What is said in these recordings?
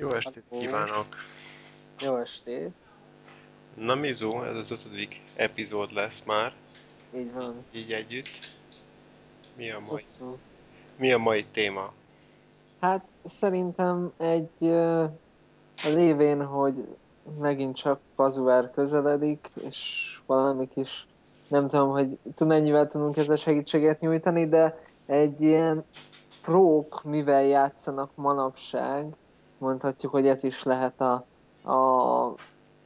Jó estét kívánok! Jó estét! Na Mizu, ez az ötödik epizód lesz már. Így van. Így együtt. Mi a mai, Hosszú. mi a mai téma? Hát szerintem egy uh, lévén, hogy megint csak Pazuár közeledik, és valami kis, nem tudom, hogy tud mennyivel tudunk ezzel segítséget nyújtani, de egy ilyen prók, mivel játszanak manapság, mondhatjuk, hogy ez is lehet a, a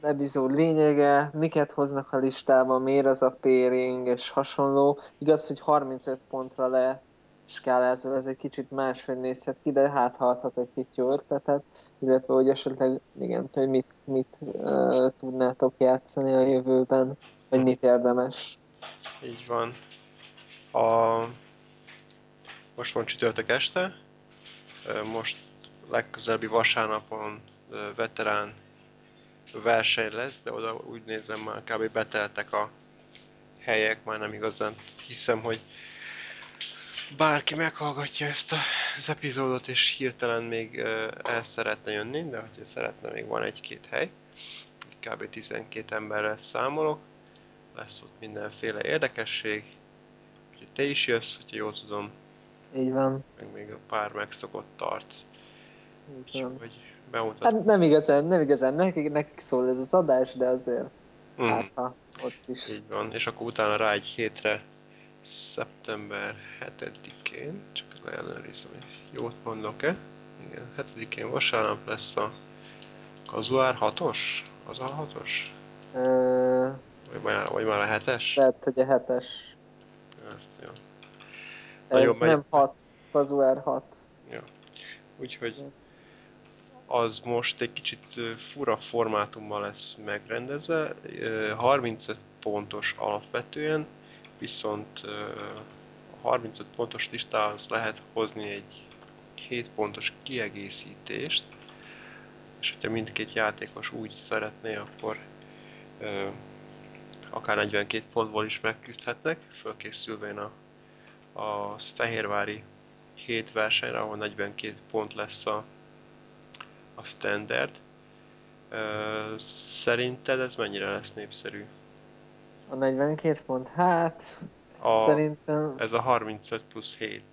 epizód lényege, miket hoznak a listába, miért az a pairing és hasonló. Igaz, hogy 35 pontra le skálázva, ez egy kicsit máshogy nézhet ki, de hát hathat egy kicsit jó ötletet, illetve hogy esetleg igen, hogy mit, mit uh, tudnátok játszani a jövőben, vagy mit érdemes. Így van. A... Most van csütörtök este, most legközelebbi vasárnapon veterán verseny lesz, de oda úgy nézem már kb. beteltek a helyek, már nem igazán hiszem, hogy bárki meghallgatja ezt az epizódot, és hirtelen még el szeretne jönni, de hogyha szeretne, még van egy-két hely. Kb. 12 emberrel számolok. Lesz ott mindenféle érdekesség. Úgyhogy te is jössz, hogyha jól tudom. Így van. Meg még a pár megszokott arc. Így van. Hogy bemutat. Hát nem igazán, nem igazán nekik, nekik szól ez az adás, de azért Mm. hát ha ott is. Így van, és akkor utána rá egy hétre, szeptember 7-én, csak leellenőrizem, hogy jót mondok-e? Igen, 7-én vasárnap lesz a Kazuár 6-os? Az a 6-os? Ö, Vagy már, vagy már a 7-es? lehet, hogy a hetes. Ezt, jó. Nagyon Ez megy- nem hat, Pazuár hat. Ja. Úgyhogy az most egy kicsit fura formátumban lesz megrendezve, ö, 35 pontos alapvetően, viszont a 35 pontos listához lehet hozni egy 7 pontos kiegészítést, és hogyha mindkét játékos úgy szeretné, akkor akár 42 pontból is megküzdhetnek, fölkészülvén a, a Fehérvári 7 versenyre, ahol 42 pont lesz a, a standard. Szerinted ez mennyire lesz népszerű? A 42 pont, hát A, szerintem, Ez a 35 plusz 7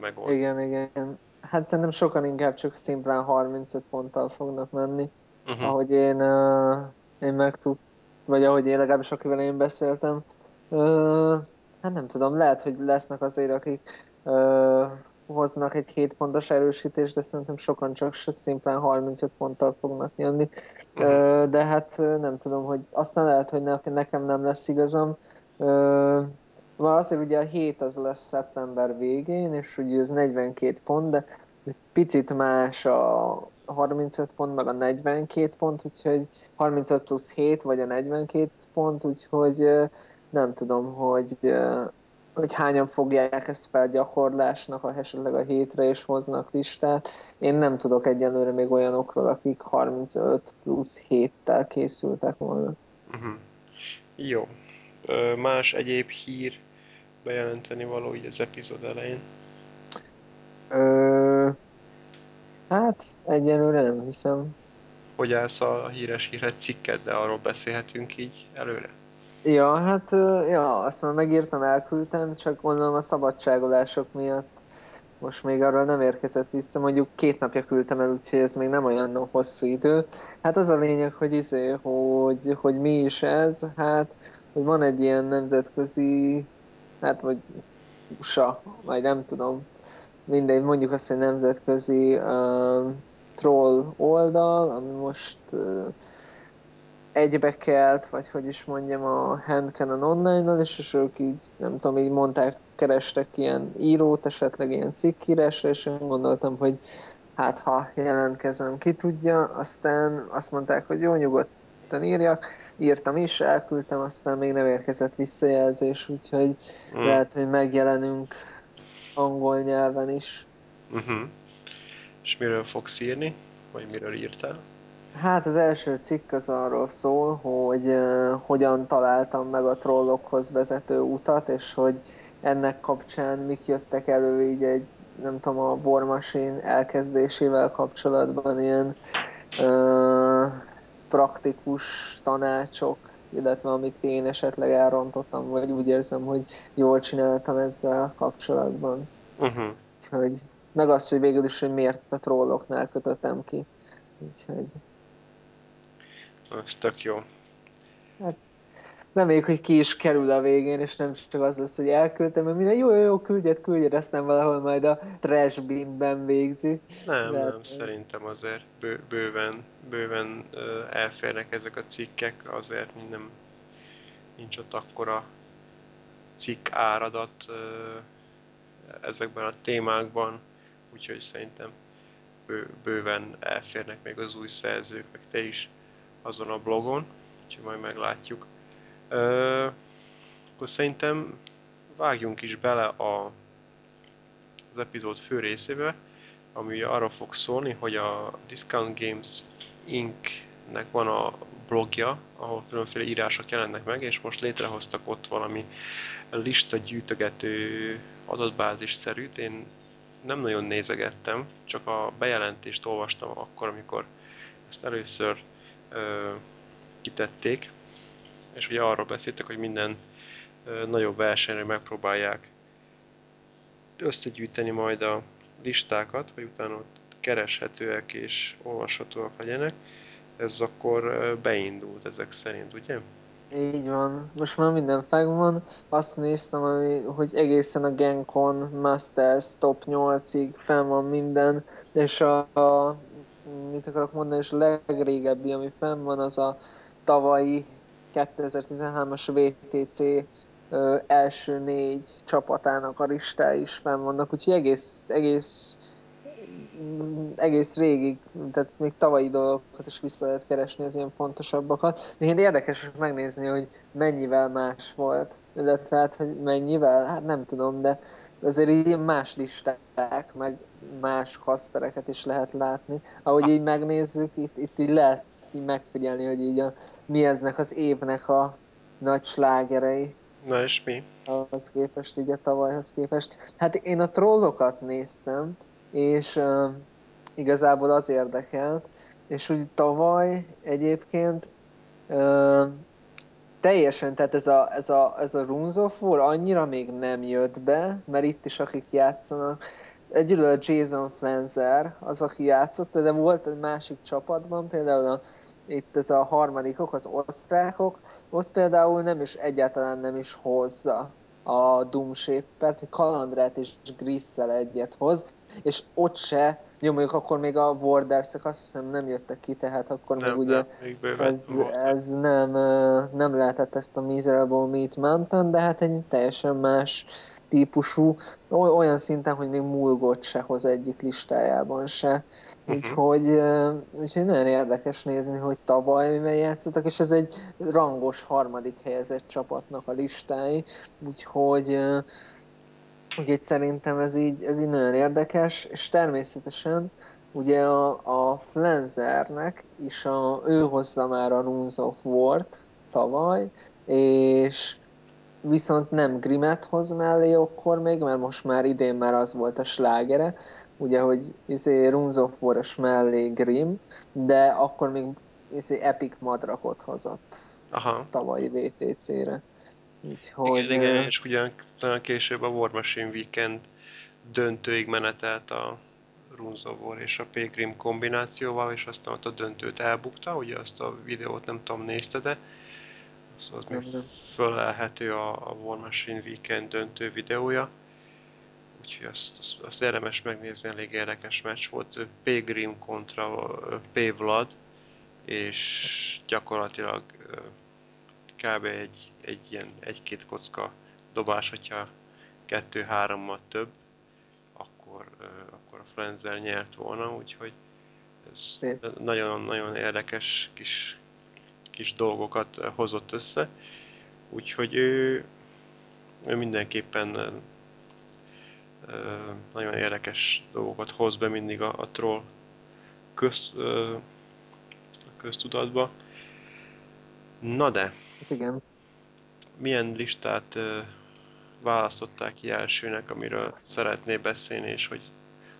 megold. igen, igen. Hát szerintem sokan inkább csak szimplán 35 ponttal fognak menni. Uh-huh. ahogy én, uh, én megtud, vagy ahogy én legalábbis akivel én beszéltem. Uh, hát nem tudom, lehet, hogy lesznek azért, akik uh, hoznak egy 7 pontos erősítést, de szerintem sokan csak se szimplán 35 ponttal fognak jönni. Mhm. De hát nem tudom, hogy aztán lehet, hogy ne, nekem nem lesz igazam. Már azért ugye a 7 az lesz szeptember végén, és ugye ez 42 pont, de picit más a 35 pont, meg a 42 pont, úgyhogy 35 plusz 7, vagy a 42 pont, úgyhogy nem tudom, hogy, hogy hányan fogják ezt fel gyakorlásnak, ha esetleg a hétre és hoznak listát. Én nem tudok egyelőre még olyanokról, akik 35 plusz 7-tel készültek volna. Uh-huh. Jó. Ö, más egyéb hír bejelenteni való így az epizód elején? Ö, hát egyelőre nem hiszem. Hogy állsz a híres hírhet cikket, de arról beszélhetünk így előre? Ja, hát ja, azt már megírtam, elküldtem, csak gondolom a szabadságolások miatt most még arról nem érkezett vissza, mondjuk két napja küldtem el, úgyhogy ez még nem olyan hosszú idő. Hát az a lényeg, hogy izé, hogy, hogy mi is ez, hát, hogy van egy ilyen nemzetközi, hát vagy USA, vagy nem tudom, mindegy, mondjuk azt, hogy nemzetközi um, troll oldal, ami most uh, egybekelt, vagy hogy is mondjam, a Handcanon online-nal, és, és ők így, nem tudom, így mondták, kerestek ilyen írót, esetleg ilyen cikkírásra, és én gondoltam, hogy hát ha jelentkezem, ki tudja, aztán azt mondták, hogy jó, nyugodtan írjak, írtam is, elküldtem, aztán még nem érkezett visszajelzés, úgyhogy Mm. lehet, hogy megjelenünk angol nyelven is. Uh-huh. És miről fogsz írni? Vagy miről írtál? Hát az első cikk az arról szól, hogy uh, hogyan találtam meg a trollokhoz vezető utat, és hogy ennek kapcsán mik jöttek elő így egy, nem tudom, a War Machine elkezdésével kapcsolatban ilyen ö, praktikus tanácsok, illetve amit én esetleg elrontottam, vagy úgy érzem, hogy jól csináltam ezzel kapcsolatban. Uh-huh. Úgyhogy, meg az, hogy végül is, hogy miért a trolloknál kötöttem ki. Úgyhogy... Ez tök jó. Hát, reméljük, hogy ki is kerül a végén, és nem csak az lesz, hogy elküldtem, mert minden jó, jó, jó, küldjed, küldjed, aztán valahol majd a trash binben végzi. Nem, De, nem, hát, szerintem azért bő, bőven, bőven elférnek ezek a cikkek, azért nem nincs ott akkora cikk áradat ezekben a témákban, úgyhogy szerintem bő, bőven elférnek még az új szerzők, meg te is azon a blogon, úgyhogy majd meglátjuk. Ö, akkor szerintem vágjunk is bele a, az epizód fő részébe, ami arra fog szólni, hogy a Discount Games Inc.-nek van a blogja, ahol különféle írások jelennek meg, és most létrehoztak ott valami lista gyűjtögető adatbázis-szerűt. Én nem nagyon nézegettem, csak a bejelentést olvastam akkor, amikor ezt először ö, kitették, és ugye arról beszéltek, hogy minden ö, nagyobb versenyre megpróbálják összegyűjteni majd a listákat, hogy utána ott kereshetőek és olvashatóak legyenek. Ez akkor beindult ezek szerint, ugye? Így van. Most már minden megvan. Azt néztem, ami, hogy egészen a Gencon Masters top 8-ig fenn van minden, és a, a mit akarok mondani, és a legrégebbi, ami fenn van, az a tavalyi 2013-as VTC első négy csapatának a listái is fenn vannak, úgyhogy egész, egész egész régig, tehát még tavalyi dolgokat is vissza lehet keresni, az ilyen fontosabbakat. De én érdekes megnézni, hogy mennyivel más volt, illetve hát, hogy mennyivel, hát nem tudom, de azért ilyen más listák, meg más kasztereket is lehet látni. Ahogy így megnézzük, itt, itt így lehet így megfigyelni, hogy így a, mi eznek az évnek a nagy slágerei. Na és mi? Az képest, így a tavalyhoz képest. Hát én a trollokat néztem, és uh, igazából az érdekelt, és úgy tavaly egyébként uh, teljesen, tehát ez a, ez a, ez a Runes of War annyira még nem jött be, mert itt is akik játszanak, egyről a Jason Flanzer, az aki játszott, de volt egy másik csapatban, például a, itt ez a harmadikok, az osztrákok, ott például nem is egyáltalán nem is hozza a Doom Shaper-t, Kalandrát és Grissel egyet hoz, és ott se, jó mondjuk akkor még a warders azt hiszem nem jöttek ki, tehát akkor nem, még ugye nem, ez, ez nem, nem lehetett ezt a Miserable Meat Mountain, de hát egy teljesen más típusú, olyan szinten, hogy még Mulgot se hoz egyik listájában se. Uh-huh. Úgyhogy, úgyhogy nagyon érdekes nézni, hogy tavaly mivel játszottak, és ez egy rangos harmadik helyezett csapatnak a listái, úgyhogy Úgyhogy szerintem ez így, ez így nagyon érdekes, és természetesen ugye a, a Flenzernek is a, ő hozza már a Runes of War-t tavaly, és viszont nem Grimet hoz mellé akkor még, mert most már idén már az volt a slágere, ugye, hogy izé Runes of war mellé Grim, de akkor még izé Epic Madrakot hozott Aha. tavalyi VTC-re. Úgyhogy... Igen, igen, és ugyan később a War Machine Weekend döntőig menetelt a War és a Pilgrim kombinációval, és aztán ott a döntőt elbukta, ugye azt a videót nem tudom nézte, de az, az még fölelhető a, a War Machine Weekend döntő videója. Úgyhogy azt, azt, azt érdemes megnézni, elég érdekes meccs volt. Pilgrim kontra P. Vlad, és gyakorlatilag kb. egy, egy ilyen egy-két kocka dobás, hogyha kettő-hárommal több, akkor, akkor a Frenzel nyert volna, úgyhogy ez nagyon-nagyon érdekes kis, kis dolgokat hozott össze. Úgyhogy ő, ő mindenképpen nagyon érdekes dolgokat hoz be mindig a, a troll köz, köztudatba. Na de, Hát igen. milyen listát választották ki elsőnek, amiről szeretné beszélni, és hogy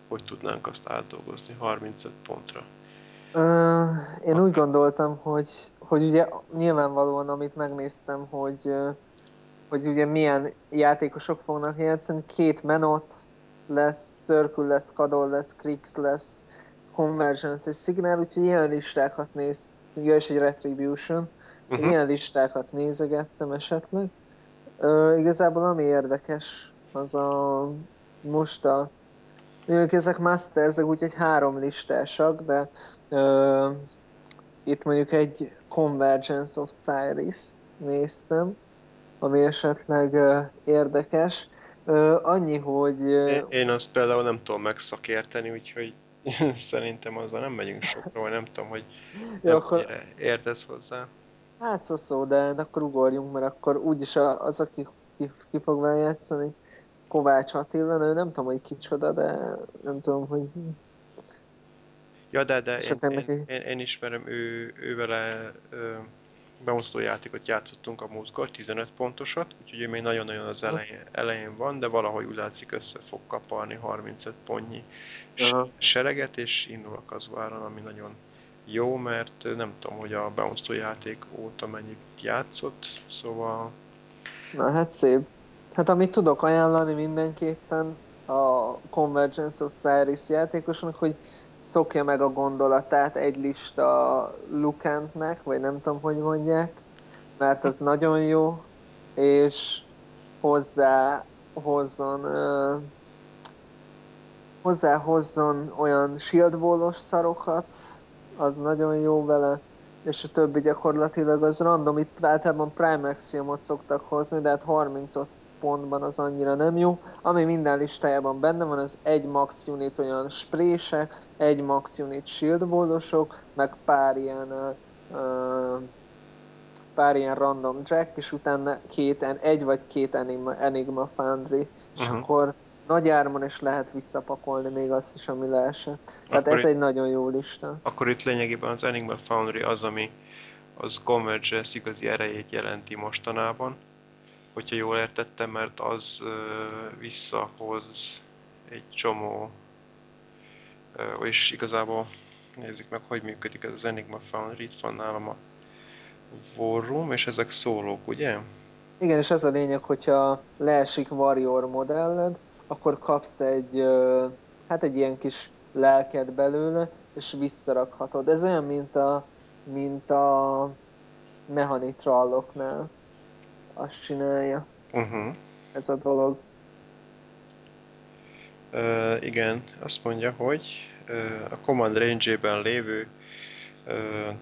hogy tudnánk azt átdolgozni 35 pontra? Én úgy gondoltam, hogy, hogy ugye nyilvánvalóan, amit megnéztem, hogy, hogy ugye milyen játékosok fognak játszani, két menot lesz, Circle lesz, Kadol lesz, Krix lesz, Convergence és Signal, úgyhogy ilyen listákat néztem, ja, és egy Retribution, uh-huh. ilyen listákat nézegettem esetleg. Uh, igazából ami érdekes, az a most a ők ezek masters úgyhogy három listásak, de uh, itt mondjuk egy Convergence of Cyrus-t néztem, ami esetleg uh, érdekes. Uh, annyi, hogy... Uh, én, azt például nem tudom megszakérteni, úgyhogy szerintem azzal nem megyünk sokra, vagy nem tudom, hogy nem Jó, akkor... értesz hozzá. Hát szó, szó de, de akkor ugorjunk, mert akkor úgyis az, aki ki, ki fog játszani, Kovács Attila, ő nem tudom, hogy kicsoda, de nem tudom, hogy... Ja, de, de én, én, én, én, én, ismerem, ő, ő vele bemutató játékot játszottunk a múltkor, 15 pontosat, úgyhogy ő még nagyon-nagyon az elején, elején van, de valahogy úgy látszik össze fog kaparni 35 pontnyi Aha. sereget, és indul a kazuáron, ami nagyon jó, mert nem tudom, hogy a bemutató játék óta mennyit játszott, szóval... Na hát szép. Hát amit tudok ajánlani mindenképpen a Convergence of Cyrus játékosnak, hogy szokja meg a gondolatát egy lista Lukentnek, vagy nem tudom, hogy mondják, mert az nagyon jó, és hozzá hozzon hozzá hozzon olyan shield wall-os szarokat, az nagyon jó vele, és a többi gyakorlatilag az random, itt általában Prime Axiomot szoktak hozni, de hát 35 pontban az annyira nem jó. Ami minden listájában benne van, az egy max unit olyan sprések, egy max unit shield wallosok, meg pár ilyen uh, pár ilyen random jack, és utána két, egy vagy két Enigma, Enigma Foundry, uh-huh. és akkor nagy ármon is lehet visszapakolni még azt is, ami leesett. Tehát ez itt, egy nagyon jó lista. Akkor itt lényegében az Enigma Foundry az, ami az Convergence igazi erejét jelenti mostanában, hogyha jól értettem, mert az visszahoz egy csomó, és igazából nézzük meg, hogy működik ez az Enigma Foundry, itt van nálam a War és ezek szólók, ugye? Igen, és ez a lényeg, hogyha leesik Warrior modelled, akkor kapsz egy, hát egy ilyen kis lelket belőle, és visszarakhatod. Ez olyan, mint a, mint a mechanitralloknál azt csinálja. Uh-huh. Ez a dolog. Uh, igen, azt mondja, hogy uh, a Command Range-ben lévő uh,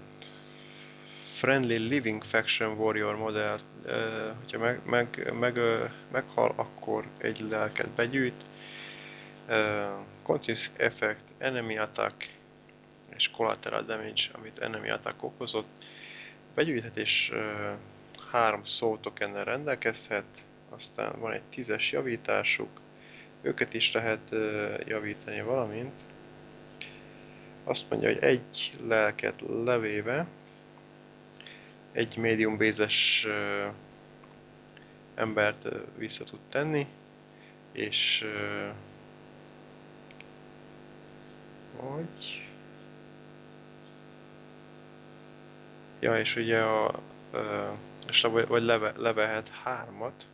Friendly Living Faction Warrior modell, uh, hogyha meg, meg, meg, uh, meghal, akkor egy lelket begyűjt. Uh, Continuous Effect, Enemy Attack és Collateral Damage, amit Enemy Attack okozott. Begyűjthet és uh, három szó tokennel rendelkezhet, aztán van egy tízes javításuk, őket is lehet javítani valamint. Azt mondja, hogy egy lelket levéve egy médium bézes embert vissza tud tenni, és hogy ja, és ugye a uh, és vagy leve, levehet hármat.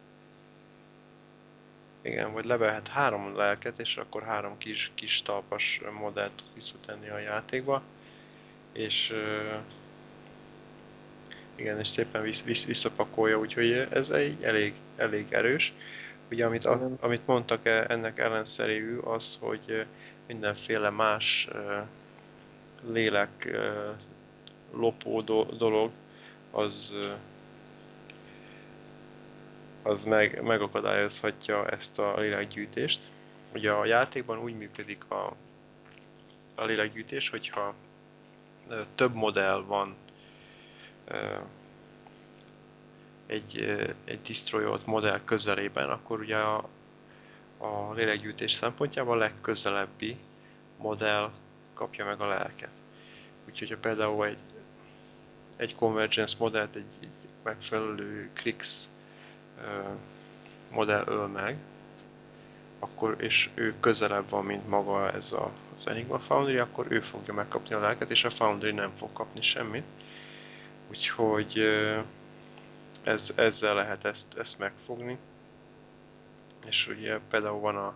Igen, vagy levehet három lelket, és akkor három kis, kis talpas modellt tud visszatenni a játékba. És igen, és szépen vissz, vissz, visszapakolja, úgyhogy ez egy elég, elég erős. Ugye amit, a, amit mondtak e, ennek ellenszerű az, hogy mindenféle más lélek lopó dolog az az meg, megakadályozhatja ezt a lélekgyűjtést. Ugye a játékban úgy működik a, a lélekgyűjtés, hogyha több modell van egy, egy destroyolt modell közelében, akkor ugye a, a lélekgyűjtés szempontjából a legközelebbi modell kapja meg a lelket. Úgyhogy ha például egy, egy Convergence modellt egy, egy megfelelő Krix modell öl meg, akkor, és ő közelebb van, mint maga ez a, az Enigma Foundry, akkor ő fogja megkapni a lelket, és a Foundry nem fog kapni semmit. Úgyhogy ez, ezzel lehet ezt, ezt megfogni. És ugye például van a,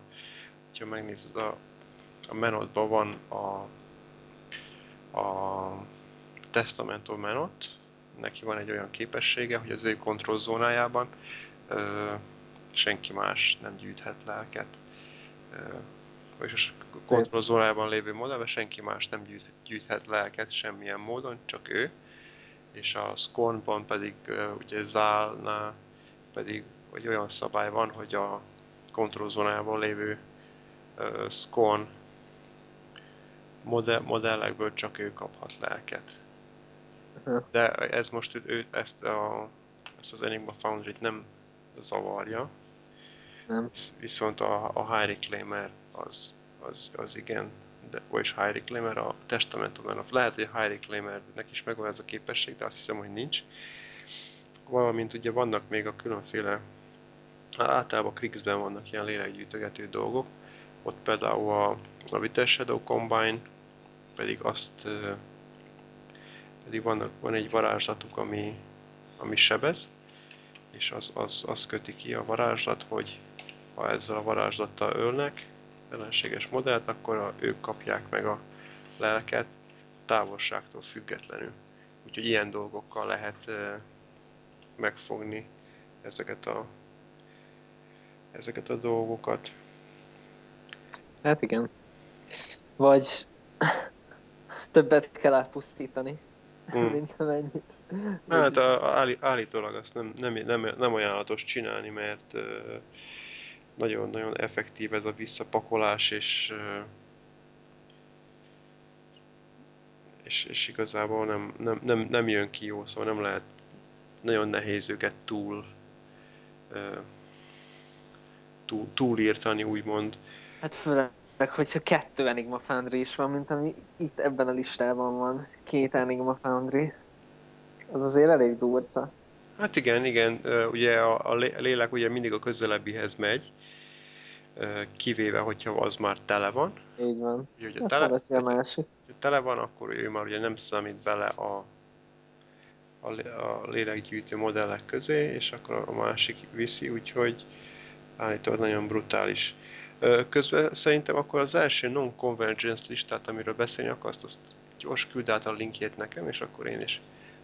ha megnézed a, a menotban van a, a Testamento menot, neki van egy olyan képessége, hogy az ő kontrollzónájában senki más nem gyűjthet lelket. Vagyis a kontrollzónájában lévő modellben senki más nem gyűjt, gyűjthet lelket semmilyen módon, csak ő. És a Scornban pedig ugye Zálnál pedig hogy olyan szabály van, hogy a kontrollzónában lévő uh, Scorn modell, modellekből csak ő kaphat lelket. De ez most ő, ezt, a, ezt az Enigma Foundry-t nem zavarja. Nem. Viszont a, a High Reclaimer az, az, az igen, de, vagyis High Reclaimer a Testamentumon. Lehet, hogy a High Reclaimernek is megvan ez a képesség, de azt hiszem, hogy nincs. Valamint ugye vannak még a különféle, általában Kriegsben vannak ilyen lélekgyűjtögető dolgok. Ott például a, a Vital Shadow Combine pedig azt pedig van, van egy varázslatuk, ami, ami sebez, és az, az, az köti ki a varázslat, hogy ha ezzel a varázslattal ölnek ellenséges modellt, akkor a, ők kapják meg a lelket távolságtól függetlenül. Úgyhogy ilyen dolgokkal lehet e, megfogni ezeket a, ezeket a dolgokat. Hát igen. Vagy többet kell elpusztítani. Mm. mint amennyit. Hát a, a, állítólag azt nem, nem, nem, nem ajánlatos csinálni, mert nagyon-nagyon effektív ez a visszapakolás, és, és, és igazából nem, nem, nem, nem jön ki jó, szóval nem lehet nagyon nehéz őket túl, túl túlírtani, úgymond. Hát főleg meg hogyha kettő Enigma Foundry is van, mint ami itt ebben a listában van. Két Enigma Foundry. Az azért elég durca. Hát igen, igen. Ugye a, a lélek ugye mindig a közelebbihez megy, kivéve, hogyha az már tele van. Így van. Ugye, hogyha tele, veszi a másik. Ha tele van, akkor ő már ugye nem számít bele a, a, a lélekgyűjtő modellek közé, és akkor a másik viszi, úgyhogy állítólag nagyon brutális. Közben szerintem akkor az első non-convergence listát, amiről beszélni akarsz, azt gyors küld át a linkjét nekem, és akkor én is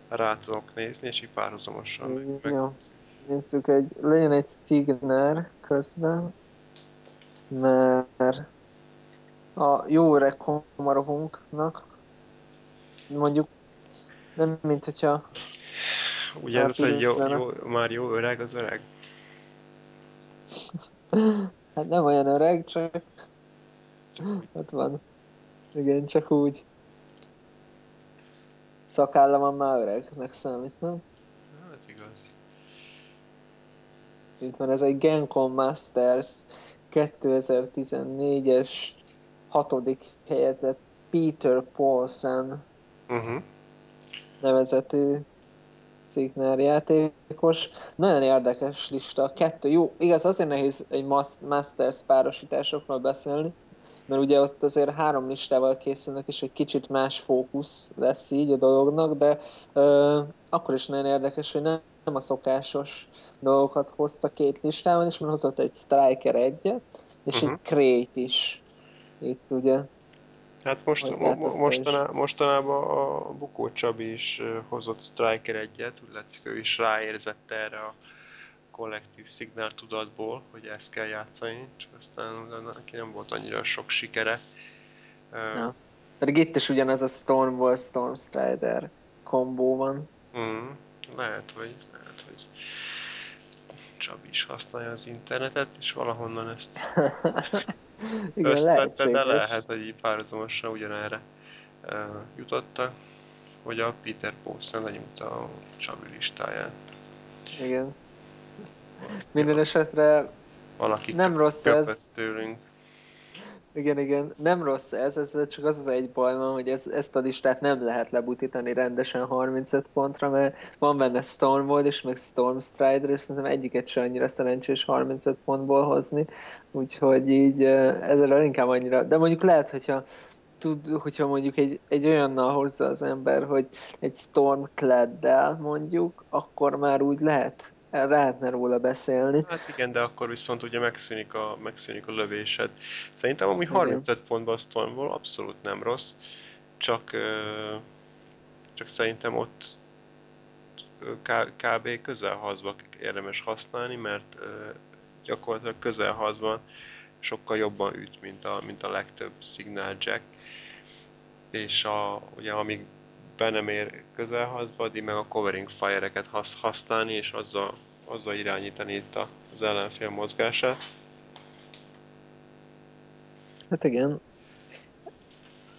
rá tudok nézni, és így párhuzamosan. Meg... Jó. Nézzük, egy, legyen egy Signer közben, mert a jó öreg Komarovunknak mondjuk nem mint hogyha Ugye az, hogy jó, jó, már jó öreg az öreg? Hát nem olyan öreg, csak ott van. Igen, csak úgy. Szakálla van már öregnek számít, nem? Hát igaz. Itt van ez egy Gencom Masters 2014-es hatodik helyezett Peter Paulsen uh-huh. nevezetű Signal játékos. Nagyon érdekes lista. Kettő, jó, igaz, azért nehéz egy Masters párosításokról beszélni, mert ugye ott azért három listával készülnek, és egy kicsit más fókusz lesz így a dolognak, de ö, akkor is nagyon érdekes, hogy nem, nem a szokásos dolgokat hozta két listában, és mert hozott egy Striker egyet, és uh-huh. egy mhm. Crate is. Itt ugye Hát most, mo, mo, mostaná, mostanában a Bukó Csabi is hozott Striker egyet, úgy látszik ő is ráérzett erre a kollektív szignál tudatból, hogy ezt kell játszani, csak aztán neki nem volt annyira sok sikere. Ja. Pedig itt is ugyanez a Stormwall Storm Strider kombó van. Mm, lehet, hogy, lehet, hogy Csabi is használja az internetet, és valahonnan ezt Igen, lehetséges. De lehet, hogy így párhuzamosan ugyanerre uh, jutottak, hogy a Peter Paulsen lenyújta a Csabi listáját. Igen. Minden esetre Valaki nem rossz ez. Tőlünk. Igen, igen, nem rossz ez, ez csak az az egy baj van, hogy ez, ezt a listát nem lehet lebutítani rendesen 35 pontra, mert van benne Stormwall is, meg Stormstrider, és szerintem egyiket sem annyira szerencsés 35 pontból hozni, úgyhogy így ezzel inkább annyira, de mondjuk lehet, hogyha tud, hogyha mondjuk egy, egy olyannal hozza az ember, hogy egy Stormcladdel mondjuk, akkor már úgy lehet lehetne róla beszélni. Hát igen, de akkor viszont ugye megszűnik a, megszűnik a lövésed. Szerintem ami 35 igen. pontban a Stormból abszolút nem rossz, csak, csak szerintem ott kb. közelhazba érdemes használni, mert gyakorlatilag közelhazban sokkal jobban üt, mint a, mint a legtöbb Signal Jack. És a, ugye amíg be nem ér közelhazba, addig meg a covering fire-eket használni, és azzal azzal irányítani itt az ellenfél mozgását. Hát igen.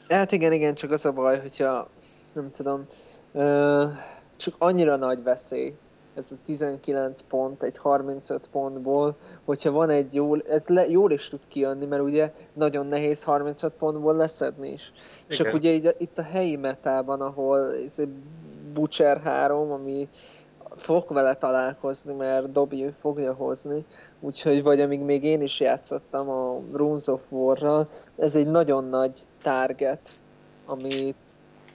Hát igen, igen, csak az a baj, hogyha nem tudom, ö, csak annyira nagy veszély ez a 19 pont egy 35 pontból, hogyha van egy jó, ez le, jól is tud kijönni, mert ugye nagyon nehéz 35 pontból leszedni is. Igen. Csak ugye így, itt a helyi metában, ahol ez egy Butcher 3, ami fogok vele találkozni, mert Dobby fogja hozni, úgyhogy vagy amíg még én is játszottam a Runes of War-ral, ez egy nagyon nagy target, amit,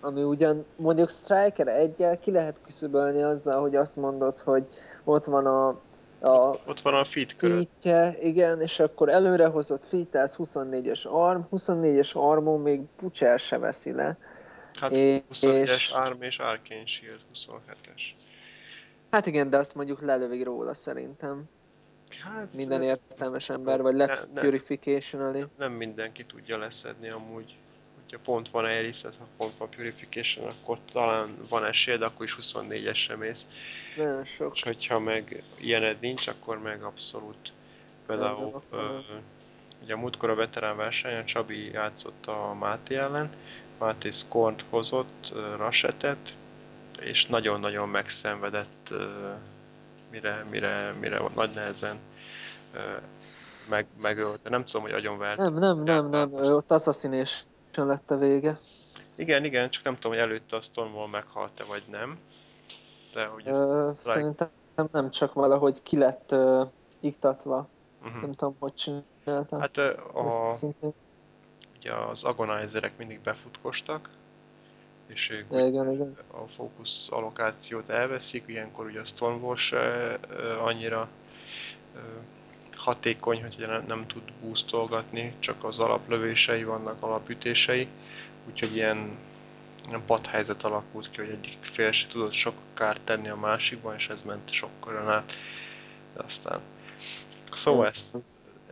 ami ugyan mondjuk Striker egyel ki lehet küszöbölni azzal, hogy azt mondod, hogy ott van a, a ott van a feed feedje, igen, és akkor előrehozott feed, ez 24-es arm, 24-es armon még Butcher se veszi le. Hát 24-es arm és Arcane Shield 27-es. Hát igen, de azt mondjuk lelövik róla szerintem. Hát, Minden értelmes ember, vagy le purification nem, nem mindenki tudja leszedni amúgy. Hogyha pont van Eris, ha pont van Purification, akkor talán van esélyed, akkor is 24-esre mész. Nagyon sok. És hogyha meg ilyened nincs, akkor meg abszolút. Például, ö, ugye a múltkor a veterán versenyen Csabi játszott a Máté ellen, Máté Scornt hozott, Rasetet, és nagyon-nagyon megszenvedett, mire, mire, mire nagy nehezen meg, megölte. Nem tudom, hogy agyon vert. Nem, nem, nem, nem, ott Assassination lett a vége. Igen, igen, csak nem tudom, hogy előtte a Stormwall meghalt-e, vagy nem. De hogy Ö, szerintem nem, nem, csak valahogy ki lett uh, iktatva. Uh-huh. Nem tudom, hogy csináltam. Hát uh, a, ugye az agonizerek mindig befutkostak, és ők igen, igen. a fókusz allokációt elveszik, ilyenkor ugye a Stormwall se annyira hatékony, hogy nem, nem tud boostolgatni, csak az alaplövései vannak, alapütései, úgyhogy ilyen, ilyen padhelyzet alakult ki, hogy egyik fél se tudott sok kárt tenni a másikban, és ez ment sokkal át. De aztán... Szóval ezt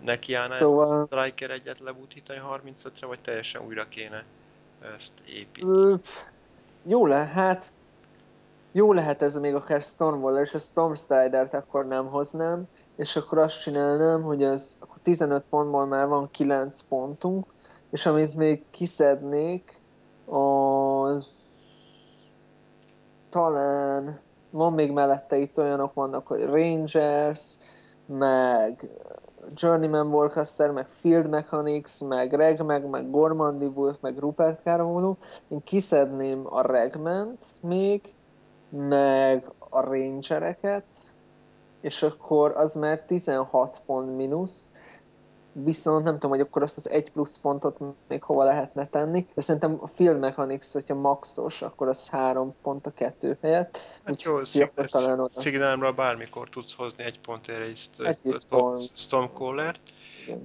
nekiállná szóval... Striker egyet lebutítani 35-re, vagy teljesen újra kéne ezt építeni? Jó lehet, jó lehet ez még akár Stormwall és a Stormstrider-t akkor nem hoznám, és akkor azt csinálnám, hogy ez akkor 15 pontból már van 9 pontunk, és amit még kiszednék, az talán van még mellette itt olyanok vannak, hogy Rangers, meg Journeyman Warcaster, meg Field Mechanics, meg Regmeg, meg Gormandi Wolf, meg Rupert Carvalho. Én kiszedném a Regment még, meg a Rangereket, és akkor az már 16 pont mínusz, viszont nem tudom, hogy akkor azt az egy plusz pontot még hova lehetne tenni, de szerintem a Field Mechanics, hogyha maxos, akkor az három pont a kettő helyett. Hát jó, akkor talán oda. Bármikor tudsz hozni egy pontért egy, egy Storm. Stormcaller-t,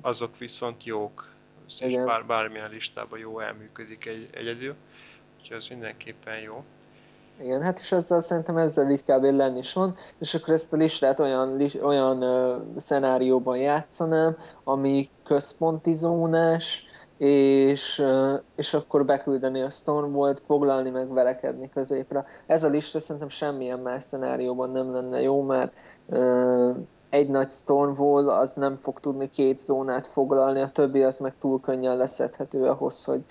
azok viszont jók. És bár, bármilyen listában jó elműködik egy, egyedül, úgyhogy az mindenképpen jó. Igen, hát és ezzel szerintem ezzel így kb. lenni is van, és akkor ezt a listát olyan, olyan ö, szenárióban játszanám, ami központi zónás, és, és akkor beküldeni a Stormwall-t, foglalni meg verekedni középre. Ez a lista szerintem semmilyen más szenárióban nem lenne jó, mert ö, egy nagy Stormwall az nem fog tudni két zónát foglalni, a többi az meg túl könnyen leszedhető ahhoz, hogy,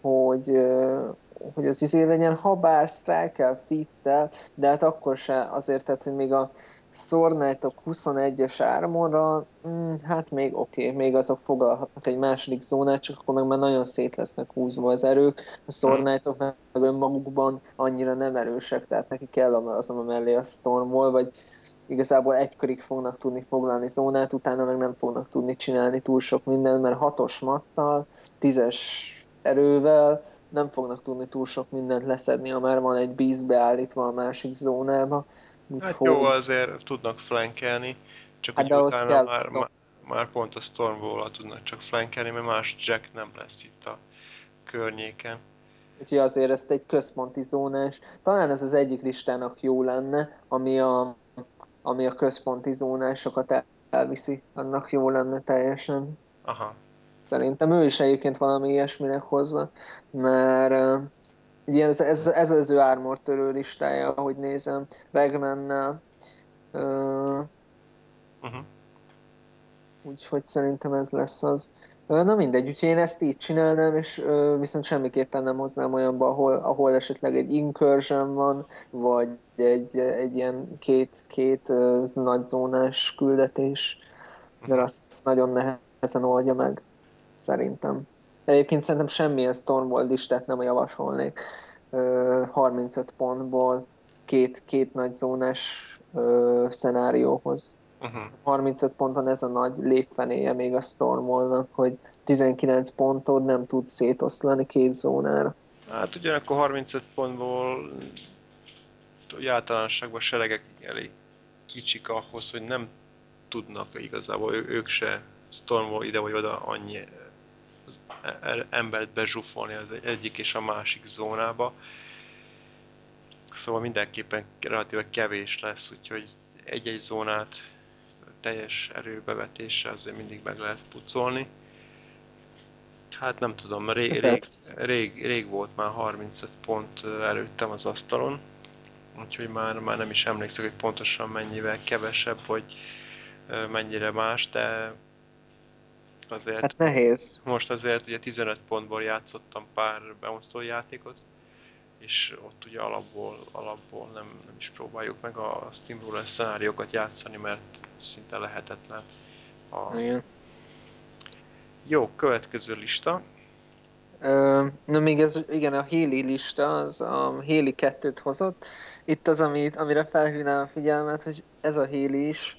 hogy, hogy az izé legyen, ha bár strike fittel, de hát akkor se azért, tehát, hogy még a Szornájtok 21-es ármorra, mm, hát még oké, okay, még azok foglalhatnak egy második zónát, csak akkor meg már nagyon szét lesznek húzva az erők. A Szornájtok meg önmagukban annyira nem erősek, tehát neki kell az a mellé a Stormwall, vagy igazából egy körig fognak tudni foglalni zónát, utána meg nem fognak tudni csinálni túl sok mindent, mert hatos mattal, tízes erővel nem fognak tudni túl sok mindent leszedni, ha már van egy bíz beállítva a másik zónába. Úgy hát jó, azért tudnak flankelni, csak hát hogy utána már, már, már, pont a stormwall tudnak csak flankelni, mert más Jack nem lesz itt a környéken. Úgyhogy azért ezt egy központi zónás, talán ez az egyik listának jó lenne, ami a, ami a központi zónásokat elviszi, annak jó lenne teljesen. Aha. Szerintem ő is egyébként valami ilyesminek hozza, mert uh, ez, ez, ez az ő armor törő listája, ahogy nézem, Regmannel. Uh, uh-huh. Úgyhogy szerintem ez lesz az. Na mindegy, úgyhogy én ezt így csinálnám, és viszont semmiképpen nem hoznám olyanba, ahol, ahol esetleg egy incursion van, vagy egy, egy ilyen két, két uh, nagy zónás küldetés, mert azt, azt nagyon nehezen oldja meg szerintem. Egyébként szerintem semmilyen Stormwall listát nem javasolnék. 35 pontból két, két nagy zónás szenárióhoz. Uh-huh. 35 ponton ez a nagy lépfenéje még a Stormwallnak, hogy 19 pontod nem tud szétoszlani két zónára. Hát ugyanakkor 35 pontból általánosságban seregek elég kicsik ahhoz, hogy nem tudnak igazából ők se Stormwall ide vagy oda annyi embert bezsúfolni az egyik és a másik zónába. Szóval mindenképpen relatíve kevés lesz, úgyhogy egy-egy zónát teljes erőbevetéssel azért mindig meg lehet pucolni. Hát nem tudom, rég, rég, rég, rég volt már 35 pont előttem az asztalon, úgyhogy már, már nem is emlékszek, hogy pontosan mennyivel kevesebb, vagy mennyire más, de azért... Hát nehéz. Most azért ugye 15 pontból játszottam pár beosztó játékot, és ott ugye alapból, alapból nem, nem is próbáljuk meg a Steamroller szenáriókat játszani, mert szinte lehetetlen. A... Igen. Jó, következő lista. Ö, na még ez, igen, a Héli lista, az a Héli 2-t hozott. Itt az, amit, amire felhívnám a figyelmet, hogy ez a Héli is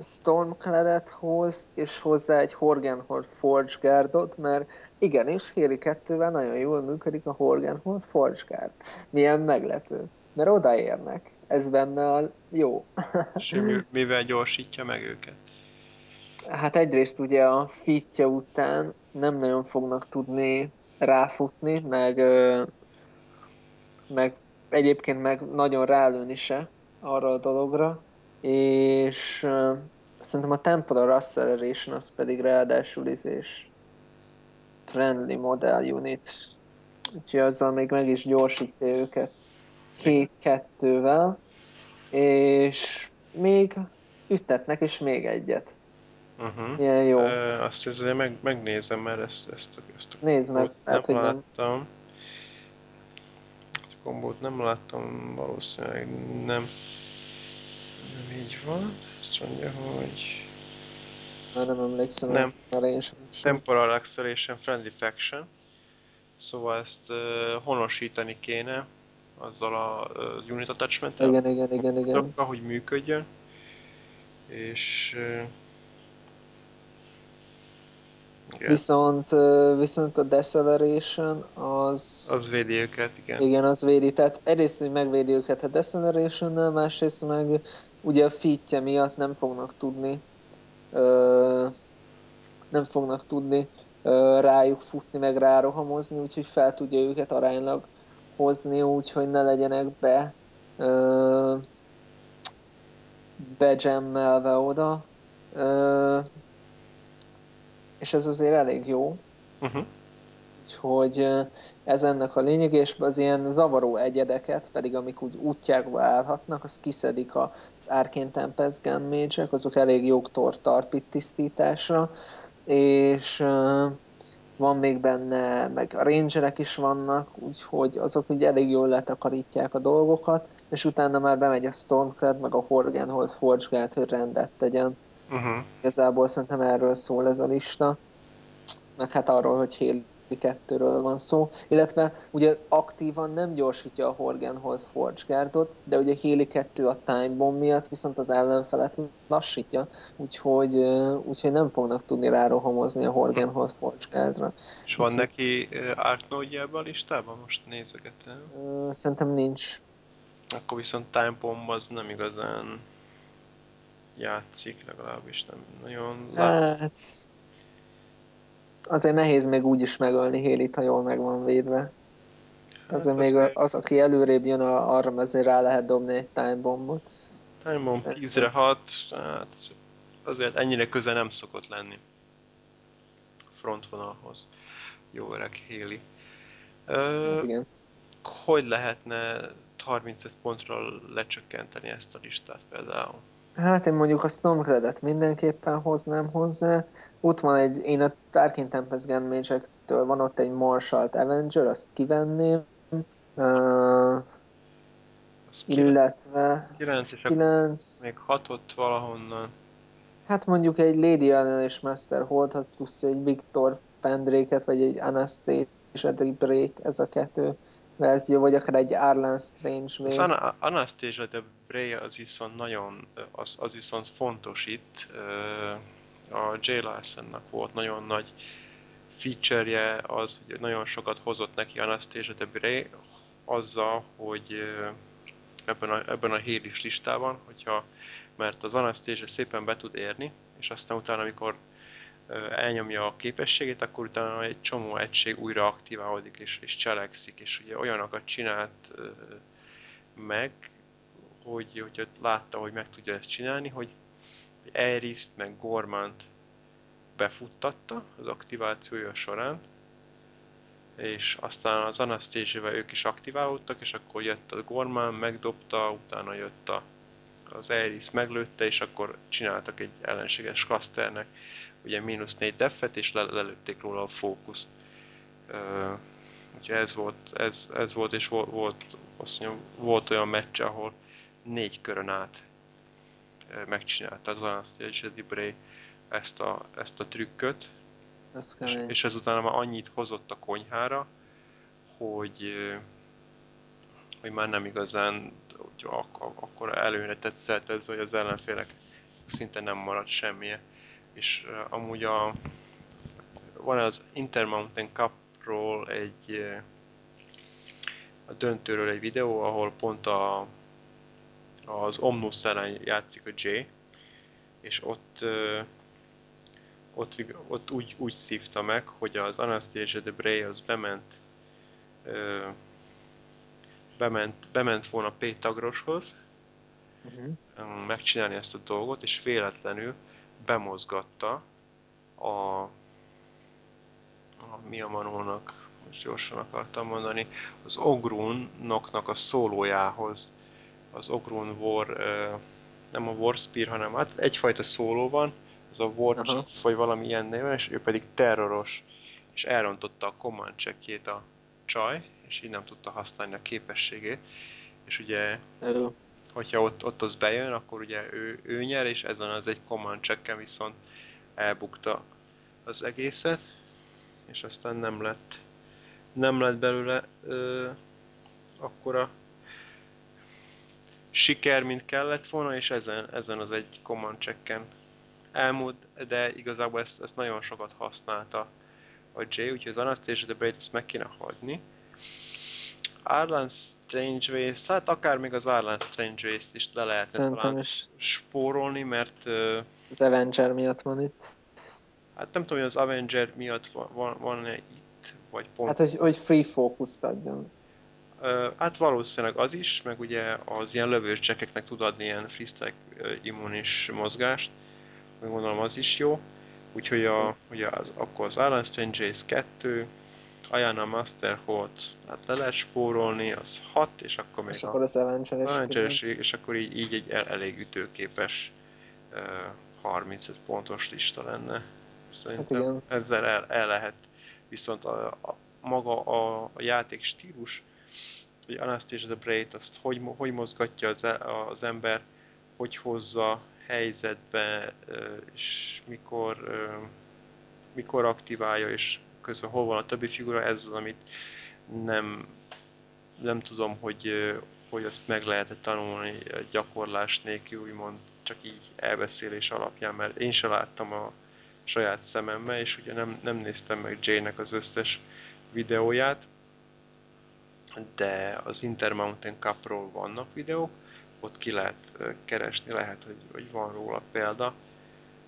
Stormcladet hoz, és hozzá egy Horgenhold Forge Guardot, mert igenis, Héli 2-vel nagyon jól működik a Horgenhold Forge Guard. Milyen meglepő. Mert odaérnek. Ez benne a jó. És mivel gyorsítja meg őket? Hát egyrészt ugye a fitja után nem nagyon fognak tudni ráfutni, meg, meg egyébként meg nagyon rálőni se arra a dologra, és uh, szerintem a Temporal Acceleration az pedig ráadásul izés friendly model unit, úgyhogy azzal még meg is gyorsítja őket két-kettővel, és még ütetnek, és még egyet. Uh-huh. Ilyen jó. E, azt azért meg, megnézem, mert ezt, ezt, ezt a Nézd meg, hát, nem láttam. Nem. Ezt a kombót nem láttam, valószínűleg nem. Nem így van. Azt mondja, hogy... Már nem emlékszem. Nem. Elején sem. Temporal Acceleration Friendly Faction. Szóval ezt uh, honosítani kéne azzal a uh, unit attachment Igen, igen, igen, igen. hogy működjön. És uh, igen. Viszont, viszont a deceleration az... Az védi őket, igen. Igen, az védi. Tehát egyrészt, hogy megvédi őket a deceleration másrészt meg ugye a fitje miatt nem fognak tudni ö, nem fognak tudni ö, rájuk futni, meg rárohamozni, úgyhogy fel tudja őket aránylag hozni, úgyhogy ne legyenek be ö, bejammelve oda. Ö, és ez azért elég jó. Uh-huh. Úgyhogy ez ennek a lényeg, és az ilyen zavaró egyedeket, pedig amik úgy útjákba állhatnak, az kiszedik az Arcane Tempest Gun azok elég jók tortarpit tisztításra, és van még benne, meg a rangerek is vannak, úgyhogy azok ugye elég jól letakarítják a dolgokat, és utána már bemegy a Stormcloud, meg a Horgenhold Forge hogy rendet tegyen. Uh-huh. Igazából szerintem erről szól ez a lista, meg hát arról, hogy Halo 2-ről van szó, illetve ugye aktívan nem gyorsítja a Horgenhold Forge Guardot, de ugye Halo 2 a Time Bomb miatt viszont az ellenfelet lassítja, úgyhogy, úgyhogy nem fognak tudni rárohamozni a Horgenhold Forge Guardra. És van úgyhogy... neki ártnódja ebben a listában? Most nézegetem. Szerintem nincs. Akkor viszont Time Bomb az nem igazán játszik, legalábbis nem nagyon lát. Hát, azért nehéz még úgy is megölni Hélit, ha jól meg van védve. Azért hát még az, aki előrébb jön, arra azért rá lehet dobni egy time bombot. Time bomb 10-re 6, hát azért ennyire közel nem szokott lenni frontvonalhoz. Jó öreg Héli. Hát igen. Hogy lehetne 35 pontról lecsökkenteni ezt a listát például? Hát én mondjuk a Stormcloud-et mindenképpen hoznám hozzá. Ott van egy, én a Tarkin Tempest Gunmage-ektől van ott egy Marshall Avenger, azt kivenném. Uh, illetve... 9 és 9. még 6 ott valahonnan. Hát mondjuk egy Lady Allen és Master Holt, plusz egy Victor Pendrake-et, vagy egy Anastasia Dribray-t, ez a kettő verzió, vagy akár egy Arlan Strange Maze. Az Anastasia de Bray az viszont nagyon, az, az viszont fontos itt. A J. Larsonnak volt nagyon nagy feature az, hogy nagyon sokat hozott neki Anastasia de Bray, azzal, hogy ebben a, ebben a híris listában, hogyha, mert az Anastasia szépen be tud érni, és aztán utána, amikor elnyomja a képességét, akkor utána egy csomó egység újra aktiválódik és, és cselekszik, és ugye olyanokat csinált meg, hogy, hogy látta, hogy meg tudja ezt csinálni, hogy Eriszt meg Gormant befuttatta az aktivációja során, és aztán az anastasia ők is aktiválódtak, és akkor jött a Gorman, megdobta, utána jött a, az Eris meglőtte, és akkor csináltak egy ellenséges klaszternek ugye mínusz 4 defet, és le, lelőtték róla a fókuszt. Uh, úgyhogy ez volt, ez, ez volt, és volt, volt, azt mondjam, volt olyan meccs, ahol négy körön át megcsinálta az Anastasia Bray ezt a, ezt a trükköt, ez és, és ezután már annyit hozott a konyhára, hogy, hogy már nem igazán hogy ak- akkor előre tetszett ez, hogy az ellenfélek szinte nem maradt semmije és amúgy a, van az Intermountain Cupról egy a döntőről egy videó, ahol pont a, az Omnus ellen játszik a J, és ott ott, ott úgy, úgy szívta meg, hogy az Anastasia de Bray az bement bement, bement volna P tagroshoz uh-huh. megcsinálni ezt a dolgot, és véletlenül bemozgatta a, a mi a manónak, most gyorsan akartam mondani, az Ogrunoknak a szólójához. Az Ogrun War, nem a Warspear, hanem hát egyfajta szóló van, az a War vagy valami ilyen néven, és ő pedig terroros, és elrontotta a command checkjét a csaj, és így nem tudta használni a képességét. És ugye Hello hogyha ott, ott az bejön, akkor ugye ő, ő nyer, és ezen az egy command check viszont elbukta az egészet, és aztán nem lett, nem lett belőle ö, akkora siker, mint kellett volna, és ezen, ezen az egy command checken elmúlt, de igazából ezt, ezt nagyon sokat használta a J, úgyhogy az Anastasia de Bait ezt meg kéne hagyni. Arlan Strange Ways, hát akár még az Arlan Strange Ways-t is le lehetne Szerintem talán is. spórolni, mert... Uh, az Avenger miatt van itt. Hát nem tudom, hogy az Avenger miatt van, van, itt, vagy pont... Hát, hogy, hogy free focus adjon. Uh, hát valószínűleg az is, meg ugye az ilyen lövős csekeknek tud adni ilyen freestyle uh, immunis mozgást, meg gondolom az is jó. Úgyhogy a, ugye az, akkor az Alan Strange Ways 2, Ayana Master Holt, hát le lehet spórolni, az 6, és akkor még és a, akkor az és akkor így, így egy el, elég ütőképes uh, 35 pontos lista lenne. Szerintem hát ezzel el, el lehet. Viszont a, a maga a, a játék stílus, hogy Anastasia the Braid azt hogy, hogy mozgatja az, e, az ember, hogy hozza helyzetbe, és mikor, mikor aktiválja, és közben hol van a többi figura, ez az, amit nem, nem tudom, hogy, hogy azt meg lehet -e tanulni gyakorlás nélkül, úgymond csak így elbeszélés alapján, mert én se láttam a saját szememmel, és ugye nem, nem néztem meg Jay-nek az összes videóját, de az Intermountain Cupról vannak videók, ott ki lehet keresni, lehet, hogy, hogy van róla példa,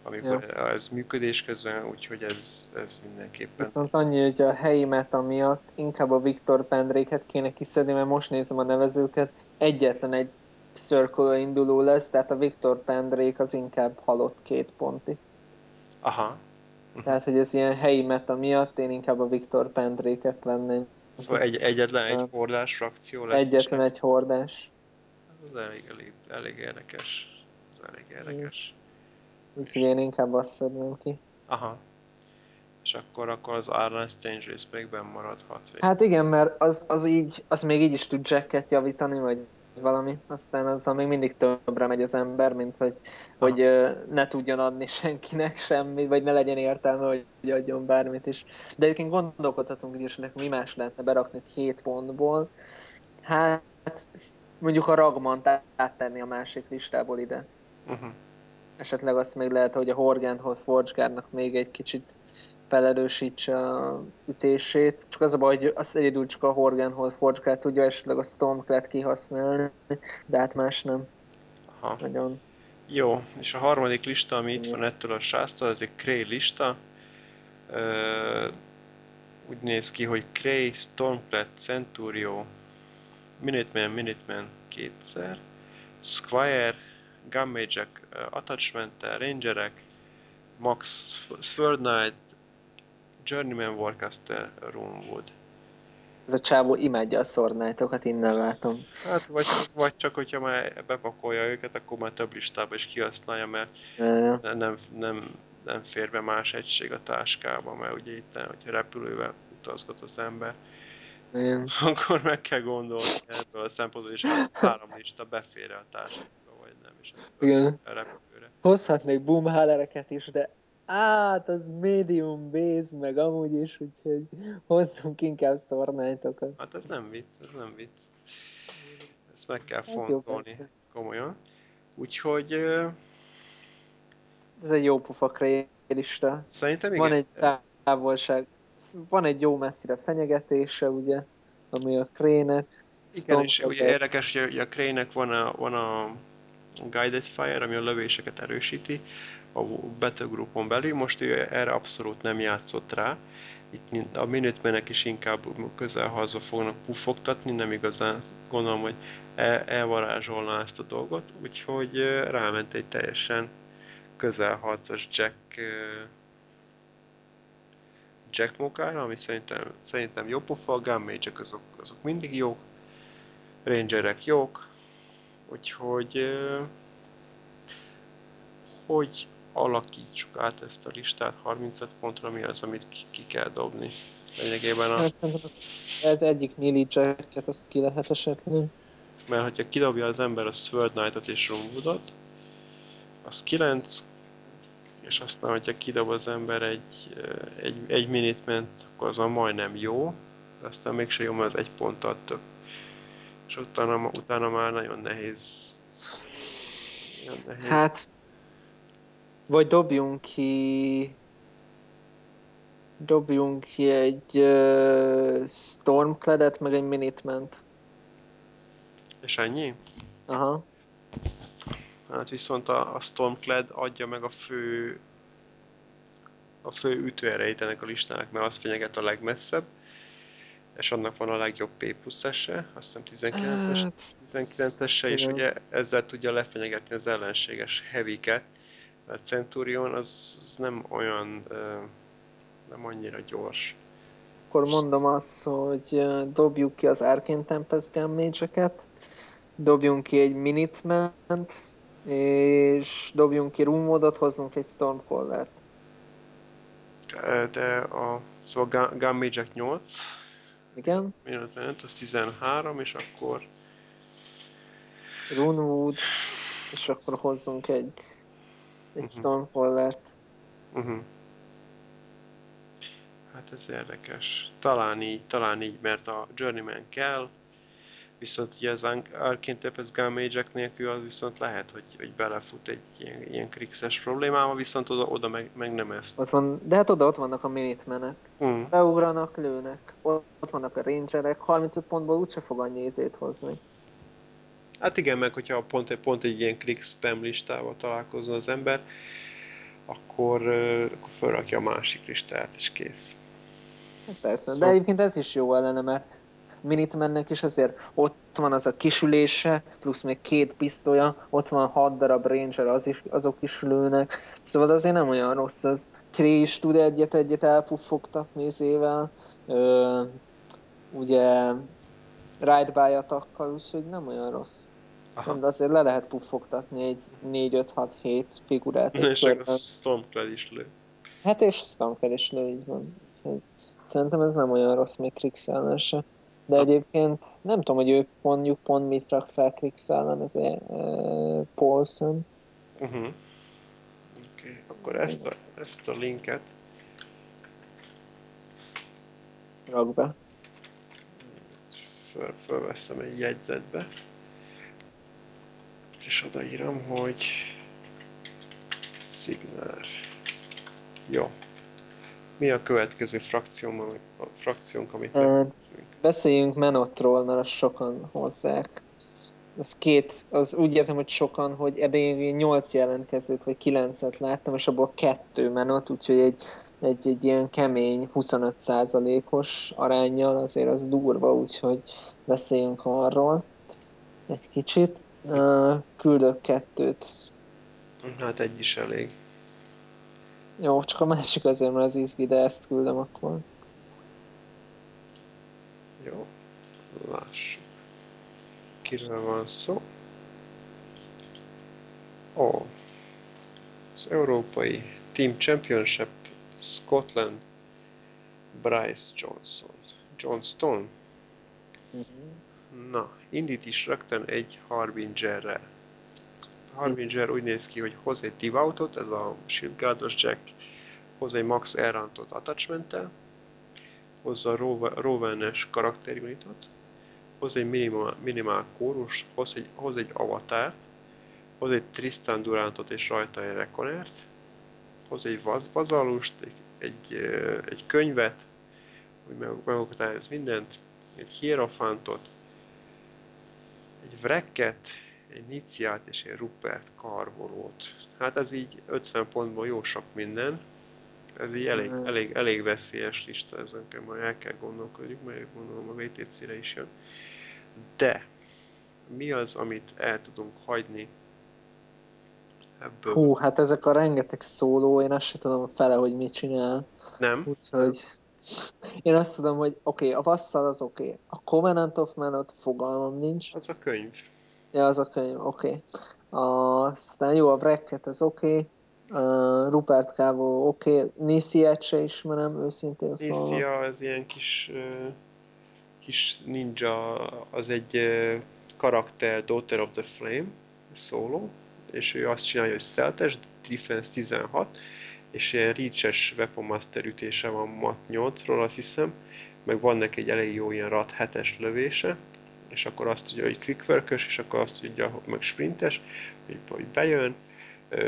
amikor ja. ez működés közben, úgyhogy ez, ez mindenképpen... Viszont annyi, hogy a helyi meta miatt inkább a Viktor Pendréket kéne kiszedni, mert most nézem a nevezőket, egyetlen egy circle induló lesz, tehát a Viktor Pendrék az inkább halott két ponti. Aha. Tehát, hogy ez ilyen helyi meta miatt én inkább a Viktor Pendréket venném. Szóval egy, egyetlen egy hordás frakció lesz. Egyetlen egy hordás. Ez elég, elég, elég érdekes. Ez elég érdekes. Úgyhogy én inkább azt szedném ki. Aha. És akkor, akkor az Arlen Strange Race még maradhat. Végül. Hát igen, mert az, az, így, az még így is tud jacket javítani, vagy valami, aztán azzal még mindig többre megy az ember, mint hogy, hogy ne tudjon adni senkinek semmit, vagy ne legyen értelme, hogy adjon bármit is. De egyébként gondolkodhatunk hogy esetleg mi más lehetne berakni két pontból. Hát mondjuk a Ragmant áttenni a másik listából ide. Uh-huh. Esetleg azt még lehet, hogy a Horgenhol Forgárnak még egy kicsit felerősítse a ütését. Csak az a baj, hogy azt egyedül csak a Horgenhol Forgár tudja esetleg a Stormclad kihasználni, de hát más nem. Aha. Nagyon. Jó, és a harmadik lista, ami itt van ettől a sásztól, ez egy Cray lista. Ö, úgy néz ki, hogy Cray, Stormclad, Centurio, Minuteman, Minuteman kétszer, Squire, Gummage-ek, attachment Rangerek, Max Sword Knight, Journeyman Warcaster Runewood. Ez a csávó imádja a Sword innen látom. Hát vagy, vagy csak, hogyha már bepakolja őket, akkor már több listába is kihasználja, mert ja. nem, nem, nem fér be más egység a táskába, mert ugye itt, hogyha repülővel utazgat az ember, igen. akkor meg kell gondolni ebből a szempontból, és három lista befér a táskába, nem, és Igen. a repülőre. Hozhatnék boomhallereket is, de át, az medium base, meg amúgy is, úgyhogy hozzunk inkább szornájtokat. Hát ez nem vicc, ez nem vicc. Ezt meg kell hát fontolni jó, komolyan. Úgyhogy... Ez egy jó pofa lista. Szerintem igen. Van egy távolság, van egy jó messzire fenyegetése, ugye, ami a krének. Igen, és ugye érdekes, hogy a krének van a, van a Guided Fire, ami a lövéseket erősíti, a Battlegroupon belül, most ő erre abszolút nem játszott rá. Itt a Minutemenek is inkább közelhazva fognak puffogtatni, nem igazán gondolom, hogy el, elvarázsolná ezt a dolgot, úgyhogy ráment egy teljesen közelharcos Jack Jack mokára, ami szerintem, szerintem jó pofa, a Gunmage-ek azok, azok mindig jók, Rangerek jók, úgyhogy hogy alakítsuk át ezt a listát 35 pontra, mi az, amit ki, ki kell dobni. Lényegében a... Hát, ez, ez egyik milli jacket, azt ki lehet esetleg. Mert hogyha kidobja az ember a Sword Knight-ot és Rumwoodot, az 9, és aztán, hogyha kidob az ember egy, egy, egy minit ment, akkor az majdnem jó, de aztán mégse jó, mert az egy ponttal több. És utána, utána már nagyon nehéz. Nagyon nehéz. Hát, vagy dobjunk ki... Dobjunk ki egy uh, Stormcladet, meg egy Minutement. És ennyi? Aha. Hát viszont a, a Stormclad adja meg a fő a fő ütőerejét ennek a listának, mert az fenyeget a legmesszebb, és annak van a legjobb P plusz-ese, azt hiszem 19-es, 19-ese, és ugye ezzel tudja lefenyegetni az ellenséges heavy-ket, a Centurion az, az nem olyan, nem annyira gyors. Akkor mondom azt, hogy dobjuk ki az Arcane Tempest Gammage-eket, dobjunk ki egy Minutement, és dobjunk ki Room modot, hozzunk egy Stormcaller-t. De a... Szóval Gun 8. Igen. Minut az 13, és akkor... Runewood, és akkor hozzunk egy, egy uh-huh. Stonecaller-t. Uh-huh. Hát ez érdekes. Talán így, talán így, mert a Journeyman kell, viszont ugye az Arcane Tempest Gun nélkül az viszont lehet, hogy, hogy belefut egy ilyen, ilyen krixes problémába, viszont oda, oda meg, meg nem ezt. Ott van, de hát oda ott vannak a minitmenek. Hmm. Beugranak, lőnek. Ott vannak a rangerek, 35 pontból úgyse fog annyi izét hozni. Hát igen, meg hogyha pont, pont egy ilyen click spam listával találkozna az ember, akkor, akkor felrakja a másik listát, és kész. Hát persze, szóval... de egyébként ez is jó ellene, mert Minutemennek is azért ott van az a kisülése, plusz még két pisztolya, ott van hat darab ranger, az is, azok is lőnek, szóval azért nem olyan rossz az. Kré is tud egyet-egyet elpuffogtatni izével, ö, ugye ride by attackkal, úgyhogy nem olyan rossz. Aha. De azért le lehet puffogtatni egy 4-5-6-7 figurát. És a Stormclad is lő. Hát és Stormclad is lő, így van. Szerintem ez nem olyan rossz még Krix se. De egyébként nem tudom, hogy ők mondjuk pont mit rak fel Krix ellen, ez a uh, Paulson. Uh-huh. Oké, okay. akkor ezt a, ezt a linket rak be. Föl, fölveszem egy jegyzetbe és odaírom, hogy Signal. Jó. Mi a következő frakció, a frakciónk, amit uh, Beszéljünk Menotról, mert azt sokan hozzák. Az két, az úgy értem, hogy sokan, hogy eddig 8 jelentkezőt, vagy 9-et láttam, és abból kettő menot, úgyhogy egy, egy, egy ilyen kemény 25%-os arányjal azért az durva, úgyhogy beszéljünk arról egy kicsit. Uh, küldök kettőt. Hát egy is elég. Jó, csak a másik azért, mert az izgi, de ezt küldöm akkor. Jó, lássuk. Kiről van szó? Ó, az Európai Team Championship Scotland Bryce Johnson. Johnston? Uh-huh. Na, indít is rögtön egy Harbingerrel. Harbinger úgy néz ki, hogy hoz egy Divautot, ez a Shieldguardos Jack, hoz egy Max Errantot attachmenttel, hozza Rowan-es karakterunitot, hoz egy minimál, minimál kórus, hoz egy, hoz egy avatárt, hoz egy Tristan Durantot és rajta egy Reconert, hoz egy vazalust, egy, egy, egy könyvet, hogy meg, megokatályoz mindent, egy hierofantot, egy Vrekket, egy Niciát és egy Rupert karvolót. Hát ez így 50 pontból jó sok minden. Ez így elég, mm. elég, elég veszélyes lista, ezen kell majd el kell gondolkodjuk, mert gondolom a VTC-re is jön. De mi az, amit el tudunk hagyni ebből? Hú, hát ezek a rengeteg szóló, én azt sem tudom fele, hogy mit csinál. Nem? Úgyhogy én azt tudom, hogy oké, okay, a Vassal az oké. Okay. A Covenant of Manot fogalmam nincs. Az a könyv. Ja, az a könyv, oké. Okay. Aztán jó, a Wrecket az oké. Okay. Uh, Rupert Kávó oké. Okay. Nisiet se ismerem, őszintén szóval. Nisia az ilyen kis, uh, kis ninja, az egy uh, karakter, Daughter of the Flame, szóló, és ő azt csinálja, hogy stealth defense 16, és ilyen reach-es Weapon Master ütése van mat 8-ról, azt hiszem, meg van neki egy elég jó ilyen rat 7-es lövése, és akkor azt tudja, hogy quick work és akkor azt tudja, meg sprintes, hogy, hogy bejön,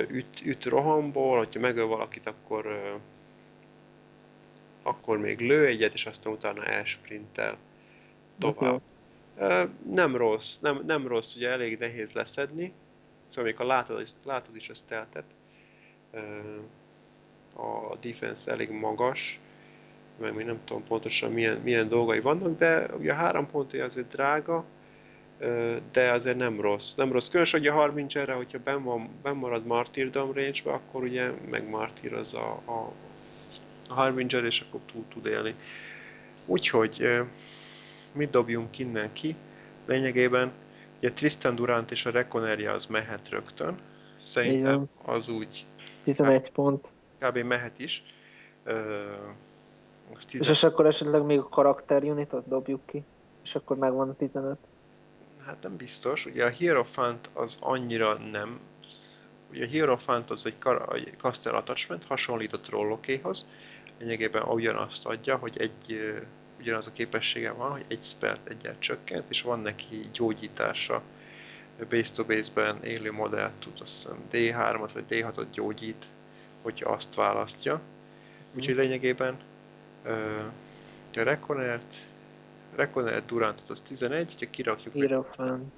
üt, üt rohamból, hogyha megöl valakit, akkor akkor még lő egyet, és aztán utána elsprintel tovább. Nem rossz, nem, nem rossz, ugye elég nehéz leszedni, szóval még ha látod, látod is ezt teltet, a defense elég magas, meg még nem tudom pontosan milyen, milyen dolgai vannak, de ugye a három pontja azért drága, de azért nem rossz. Nem rossz. Különösen, hogy a Harbingerre, hogyha ben, van, ben marad Martyrdom range akkor ugye az a, a, a Harbinger, és akkor túl tud élni. Úgyhogy mit dobjunk innen ki? Lényegében ugye Tristan Durant és a Reconeria az mehet rögtön. Szerintem az úgy... 11 pont kb. mehet is. Az 15. És akkor esetleg még a karakter unitot dobjuk ki, és akkor megvan a 15. Hát nem biztos, ugye a Hierophant az annyira nem, ugye a Hierophant az egy, kar, egy caster attachment, hasonlít a trollokéhoz, lényegében ugyanazt adja, hogy egy, ugyanaz a képessége van, hogy egy spelt egyet csökkent, és van neki gyógyítása, base-to-base-ben élő modellt tud, azt hiszem D3-at vagy D6-ot gyógyít, hogyha azt választja. Úgyhogy lényegében uh, a Reconert, Reconert Durantot az 11, ha kirakjuk Hierophant.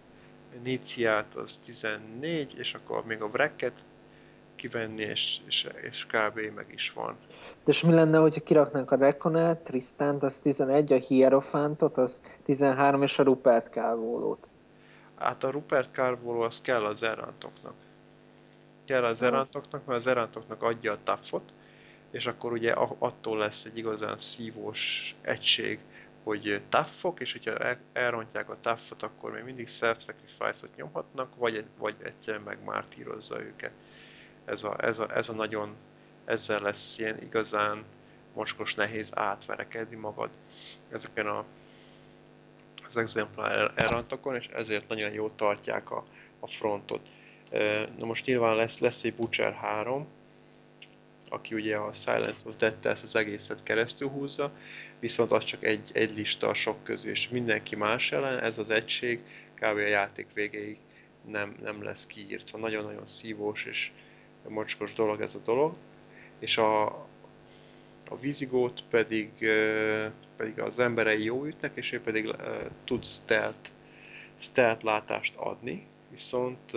Niciát az 14, és akkor még a Wrecket kivenni, és, és, és kb. meg is van. De és mi lenne, hogyha kiraknánk a Reconert, Tristant, az 11, a Hierophantot, az 13, és a Rupert Calvolót? Hát a Rupert Carvoló az kell az erantoknak. Kell az erantoknak, mert az erantoknak adja a taffot, és akkor ugye attól lesz egy igazán szívós egység, hogy taffok, és hogyha elrontják a taffot, akkor még mindig self-sacrifice-ot nyomhatnak, vagy, vagy egyszerűen meg mártírozza őket. Ez a, ez, a, ez a nagyon, ezzel lesz ilyen igazán mocskos nehéz átverekedni magad ezeken a az exemplár errantokon, és ezért nagyon jól tartják a, a frontot. Na most nyilván lesz, lesz egy Butcher 3, aki ugye a Silent dead ezt az egészet keresztül húzza, viszont az csak egy, egy lista a sok közül, és mindenki más ellen, ez az egység kb. a játék végéig nem, nem lesz kiírtva. Nagyon-nagyon szívós és mocskos dolog ez a dolog. És a, a vízigót pedig, pedig az emberei jó ütnek, és ő pedig tud stealth, stealth látást adni, viszont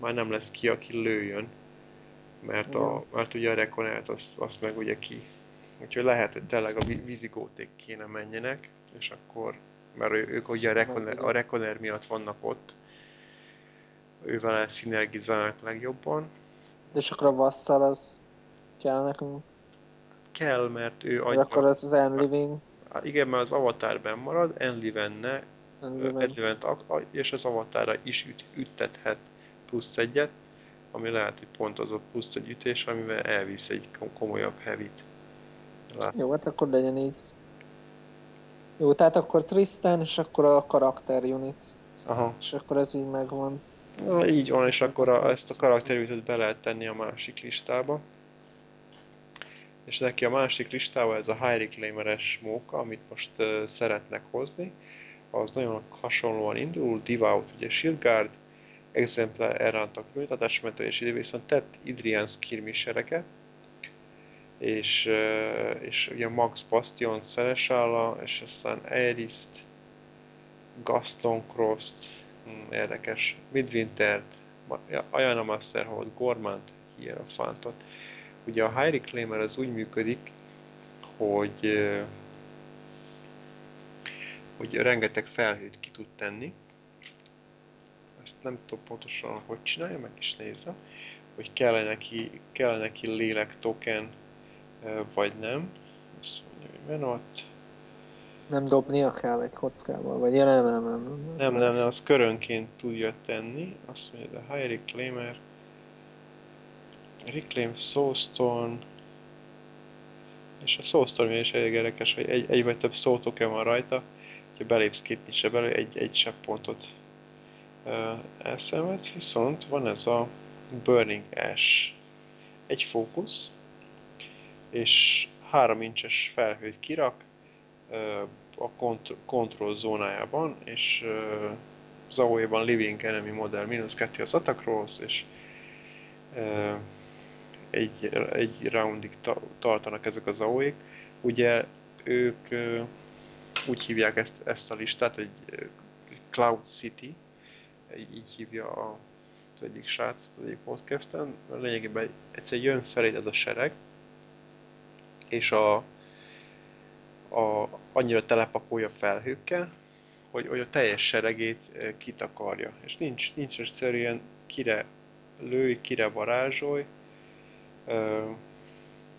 már nem lesz ki, aki lőjön, mert, a, mert ugye a rekonert azt, azt meg ugye ki. Úgyhogy lehet, hogy tényleg a vízigóték kéne menjenek, és akkor, mert ők ugye a rekoner, a rekoner miatt vannak ott, ővel szinergizálnak legjobban. De és akkor a vasszal az kell nekünk? kell, mert ő adja... akkor az az Enliving. Igen, mert az avatar benn marad, Enlivenne, Enlivent, és az avatára is üt, üttethet plusz egyet, ami lehet, hogy pont az a plusz egy ütés, amivel elvisz egy komolyabb heavy-t. Jó, hát akkor legyen így. Jó, tehát akkor Tristan, és akkor a karakter unit. Aha. És akkor ez így megvan. Na, így van, és akkor a, ezt a karakter unitot be lehet tenni a másik listába és neki a másik listával ez a High Reclaimer-es móka, amit most uh, szeretnek hozni, az nagyon hasonlóan indul, Devout, ugye Shield Guard, Exemplar Errantak műtatásmentő, és ide viszont tett Idrian skirmishereket, és, és ugye Max Bastion, Szeresálla, és aztán Aerist, Gaston Cross-t, hmm, érdekes, Midwintert, Ayana Masterhold, Gormant, Hierophantot, Ugye a High Reclaimer az úgy működik, hogy, hogy rengeteg felhőt ki tud tenni. Nem tudom pontosan, hogy csinálja, meg is nézze, hogy kell -e neki, kell -e neki lélek token, vagy nem. Azt mondja, hogy van ott. Nem dobnia kell egy kockával, vagy ja, nem, nem, nem. Nem, nem, nem, nem, az körönként tudja tenni. Azt mondja, a High Reclaimer Reclaim Soulstone és a Soulstorm is elég érdekes, hogy egy, egy vagy több szótoken van rajta, ha belépsz két nincs belül, egy, egy sebb pontot elszenvedsz, viszont van ez a Burning Ash, egy fókusz, és három incses felhőt kirak a kont kontroll zónájában, és Zaoe-ban Living Enemy Model mínusz 2 az attack rolls, és egy, egy roundig ta, tartanak ezek az AOE-k. Ugye ők úgy hívják ezt, ezt a listát, hogy Cloud City, így hívja a, az egyik srác az egyik podcasten, lényegében egyszer jön felé ez a sereg, és a, a, annyira telepakolja felhőkkel, hogy, hogy a teljes seregét kitakarja. És nincs, nincs egyszerűen kire lőj, kire varázsolj,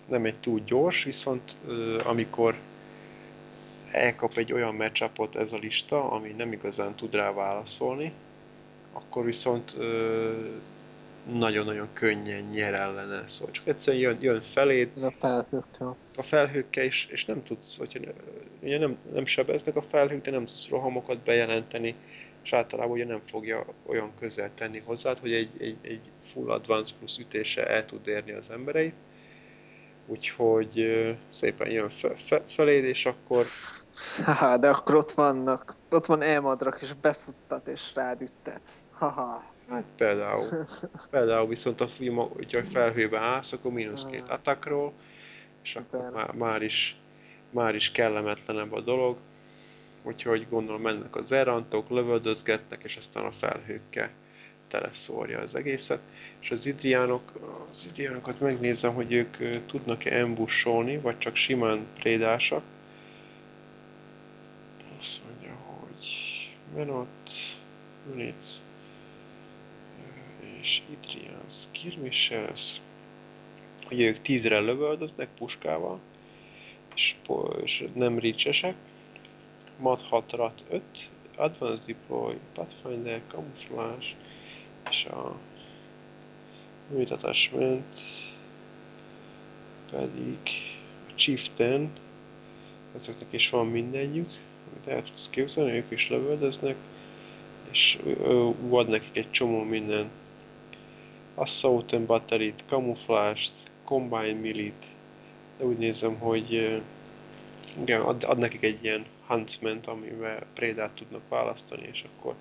nem egy túl gyors, viszont amikor elkap egy olyan matchupot ez a lista, ami nem igazán tud rá válaszolni, akkor viszont nagyon-nagyon könnyen nyer ellene. Szóval csak egyszerűen jön, jön feléd. A felhőkkel. A felhőkkel, és, és nem tudsz, hogyha ugye nem, nem sebeznek a felhők, de nem tudsz rohamokat bejelenteni, és általában ugye nem fogja olyan közel tenni hozzád, hogy egy, egy, egy full advance plusz ütése el tud érni az embereit. Úgyhogy szépen jön fe, fe, feléd, és akkor... Haha, de akkor ott vannak, ott van elmadrak, és befuttat, és rád üttetsz. Haha. Hát például. Például viszont a film, hogyha felhőbe állsz, akkor mínusz két ah. attackról, és Szuper. akkor már, már, is, már is kellemetlenebb a dolog. Úgyhogy gondolom mennek az erantok, lövöldözgetnek, és aztán a felhőkkel teleszórja az egészet. És az idriánok, az idriánokat megnézem, hogy ők tudnak-e embussolni, vagy csak simán prédásak. Azt mondja, hogy Menot, Units, és Idrian Skirmishes, hogy ők tízre lövöldöznek puskával, és, és nem ricsesek. Mat 6 rat 5, Advanced Deploy, Pathfinder, Camouflage, és a attachment pedig a Chieftain, ezeknek is van mindegyük, amit el tudsz képzelni, ők is lövöldöznek, és ad nekik egy csomó minden Assault and Battery-t, Camouflage-t, Combine Millit, de úgy nézem, hogy igen, ad, ad nekik egy ilyen huntsman amivel prédát tudnak választani, és akkor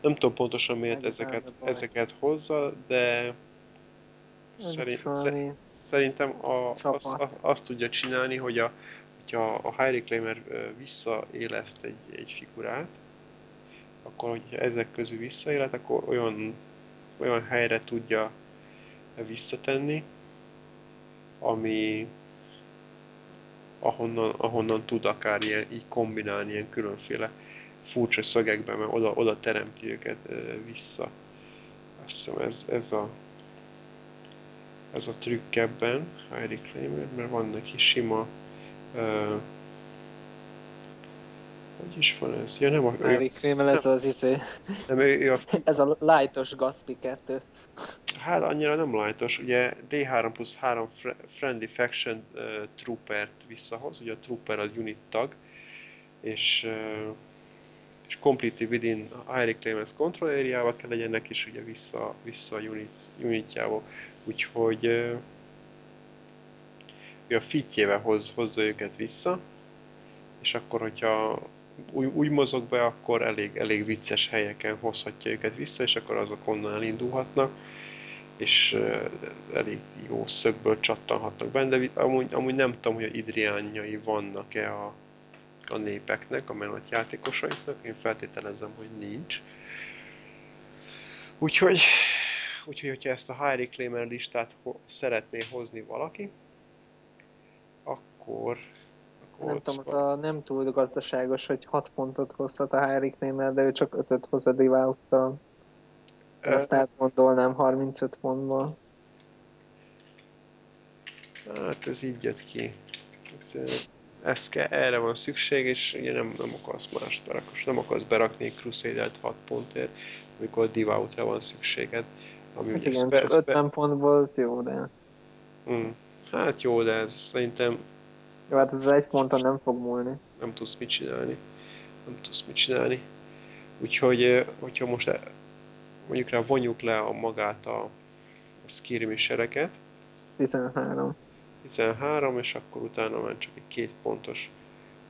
nem tudom pontosan miért ezeket, ezeket hozza, de szerint, szerintem a, azt, azt, azt tudja csinálni, hogy a, hogyha a High Reclaimer visszaéleszt egy, egy figurát, akkor hogyha ezek közül visszaélet, akkor olyan olyan helyre tudja visszatenni, ami ahonnan, ahonnan tud akár ilyen, így kombinálni ilyen különféle furcsa szögekben, mert oda, oda teremti őket vissza. Azt hiszem ez, ez a ez a trükk ebben, Heidi Claimer, mert van neki sima uh, hogy is van ez? Ja, nem a... Harry Krémel, ez az izé... Nem, ő, ő a... ez a lightos Gaspi 2. Hát annyira nem lightos, ugye D3 plusz 3 Friendly Faction uh, Troopert visszahoz, ugye a Trooper az unit tag, és uh, és completely within High Claimants control area kell legyen neki is ugye vissza, vissza a unit, unitjába. Úgyhogy uh, a fitjével hoz, hozza őket vissza, és akkor, hogyha úgy, úgy mozog be, akkor elég, elég vicces helyeken hozhatja őket vissza, és akkor azok onnan elindulhatnak, és uh, elég jó szögből csattanhatnak benne, de amúgy, amúgy nem tudom, hogy a idriánjai vannak-e a, a népeknek, a menott játékosaiknak, én feltételezem, hogy nincs. Úgyhogy, úgyhogy hogyha ezt a High Reclaimer listát ho szeretné hozni valaki, akkor nem tudom, az a nem túl gazdaságos, hogy 6 pontot hozhat a Harry de ő csak 5-öt hoz a Devout-tal. Ezt átgondolnám 35 pontból. Hát ez így jött ki. Ez kell, erre van szükség, és ugye nem, nem akarsz mást berakni. Nem akarsz berakni egy crusader 6 pontért, amikor Devout-ra van szükséged. Ami hát ugye igen, spe, csak 50 pontból az jó, de... Hmm. Hát jó, de ez szerintem jó, hát ez egy ponton nem fog múlni. Nem tudsz mit csinálni. Nem tudsz mit csinálni. Úgyhogy, hogyha most mondjuk rá vonjuk le a magát a, a skirmishereket. 13. 13, és akkor utána már csak egy két pontos